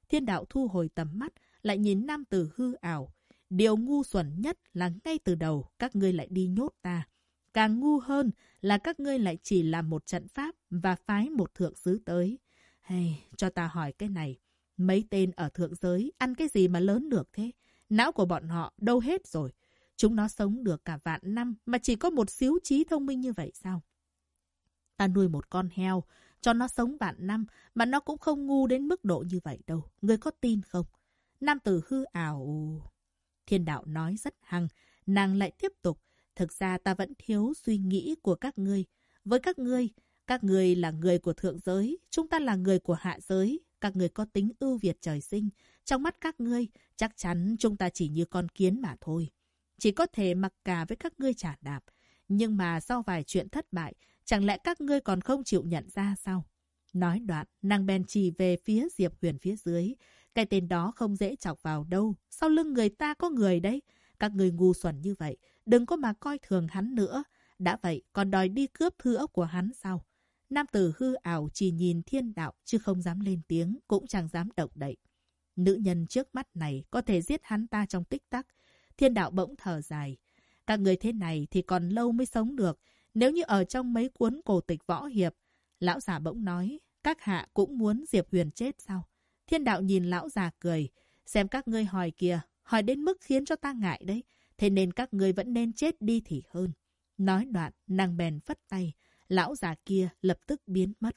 Thiên đạo thu hồi tầm mắt, lại nhìn nam tử hư ảo. Điều ngu xuẩn nhất là ngay từ đầu các ngươi lại đi nhốt ta. Càng ngu hơn là các ngươi lại chỉ làm một trận pháp và phái một thượng sứ tới. Hay, cho ta hỏi cái này. Mấy tên ở thượng giới ăn cái gì mà lớn được thế? Não của bọn họ đâu hết rồi. Chúng nó sống được cả vạn năm mà chỉ có một xíu trí thông minh như vậy sao? Ta nuôi một con heo, cho nó sống vạn năm mà nó cũng không ngu đến mức độ như vậy đâu. Ngươi có tin không? Nam tử hư ảo... Thiên đạo nói rất hăng, nàng lại tiếp tục. Thực ra ta vẫn thiếu suy nghĩ của các ngươi. Với các ngươi, các ngươi là người của thượng giới, chúng ta là người của hạ giới. Các người có tính ưu việt trời sinh. Trong mắt các ngươi, chắc chắn chúng ta chỉ như con kiến mà thôi. Chỉ có thể mặc cả với các ngươi trả đạp. Nhưng mà sau vài chuyện thất bại, chẳng lẽ các ngươi còn không chịu nhận ra sao? Nói đoạn, nàng bèn chỉ về phía Diệp Huyền phía dưới. Cái tên đó không dễ chọc vào đâu. Sau lưng người ta có người đấy. Các người ngu xuẩn như vậy, đừng có mà coi thường hắn nữa. Đã vậy, còn đòi đi cướp thư ốc của hắn sao? Nam tử hư ảo chỉ nhìn thiên đạo chứ không dám lên tiếng, cũng chẳng dám động đậy. Nữ nhân trước mắt này có thể giết hắn ta trong tích tắc. Thiên đạo bỗng thở dài. Các người thế này thì còn lâu mới sống được. Nếu như ở trong mấy cuốn cổ tịch võ hiệp, lão già bỗng nói, các hạ cũng muốn Diệp Huyền chết sao? Thiên đạo nhìn lão già cười, xem các ngươi hỏi kìa, hỏi đến mức khiến cho ta ngại đấy. Thế nên các ngươi vẫn nên chết đi thì hơn. Nói đoạn, nàng bèn phất tay, lão già kia lập tức biến mất.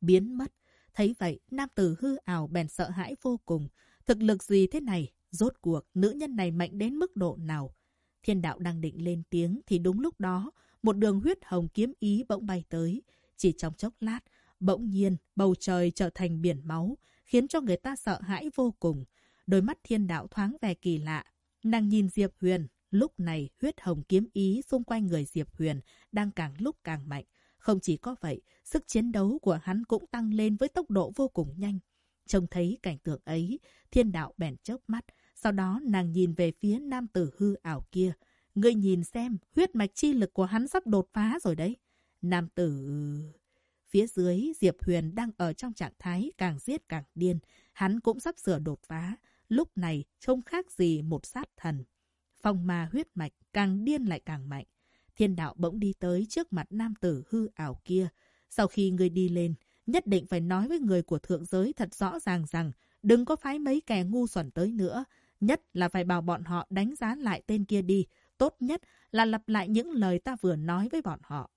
Biến mất. Thấy vậy, nam tử hư ảo bèn sợ hãi vô cùng. Thực lực gì thế này? Rốt cuộc, nữ nhân này mạnh đến mức độ nào? Thiên đạo đang định lên tiếng thì đúng lúc đó, một đường huyết hồng kiếm ý bỗng bay tới. Chỉ trong chốc lát, bỗng nhiên bầu trời trở thành biển máu, khiến cho người ta sợ hãi vô cùng. Đôi mắt thiên đạo thoáng vẻ kỳ lạ. Nàng nhìn Diệp Huyền, lúc này huyết hồng kiếm ý xung quanh người Diệp Huyền đang càng lúc càng mạnh. Không chỉ có vậy, sức chiến đấu của hắn cũng tăng lên với tốc độ vô cùng nhanh. Trông thấy cảnh tượng ấy, thiên đạo bèn chớp mắt, sau đó nàng nhìn về phía nam tử hư ảo kia. Ngươi nhìn xem, huyết mạch chi lực của hắn sắp đột phá rồi đấy. Nam tử... Phía dưới, Diệp Huyền đang ở trong trạng thái càng giết càng điên. Hắn cũng sắp sửa đột phá. Lúc này, trông khác gì một sát thần. Phong ma huyết mạch càng điên lại càng mạnh. Thiên đạo bỗng đi tới trước mặt nam tử hư ảo kia. Sau khi ngươi đi lên, nhất định phải nói với người của thượng giới thật rõ ràng rằng đừng có phái mấy kẻ ngu xuẩn tới nữa. Nhất là phải bảo bọn họ đánh giá lại tên kia đi. Tốt nhất là lặp lại những lời ta vừa nói với bọn họ.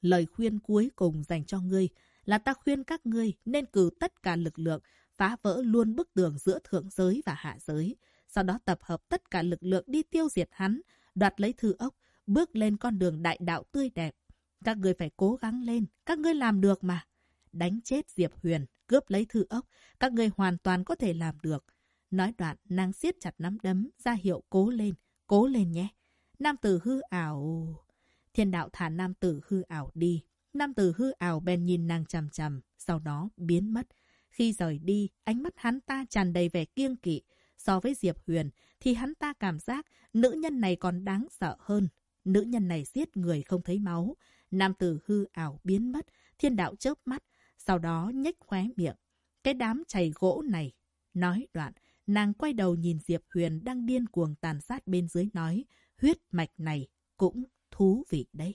Lời khuyên cuối cùng dành cho ngươi là ta khuyên các ngươi nên cử tất cả lực lượng phá vỡ luôn bức tường giữa thượng giới và hạ giới. Sau đó tập hợp tất cả lực lượng đi tiêu diệt hắn, đoạt lấy thư ốc, bước lên con đường đại đạo tươi đẹp. Các ngươi phải cố gắng lên, các ngươi làm được mà. Đánh chết Diệp Huyền, cướp lấy thư ốc, các ngươi hoàn toàn có thể làm được. Nói đoạn, nàng siết chặt nắm đấm, ra hiệu cố lên, cố lên nhé. Nam tử hư ảo... Thiên đạo thả nam tử hư ảo đi. Nam tử hư ảo bèn nhìn nàng chằm chằm, sau đó biến mất. Khi rời đi, ánh mắt hắn ta tràn đầy vẻ kiêng kỵ. So với Diệp Huyền, thì hắn ta cảm giác nữ nhân này còn đáng sợ hơn. Nữ nhân này giết người không thấy máu. Nam tử hư ảo biến mất, thiên đạo chớp mắt, sau đó nhếch khóe miệng. Cái đám chày gỗ này. Nói đoạn, nàng quay đầu nhìn Diệp Huyền đang điên cuồng tàn sát bên dưới nói, huyết mạch này cũng thú vị đấy.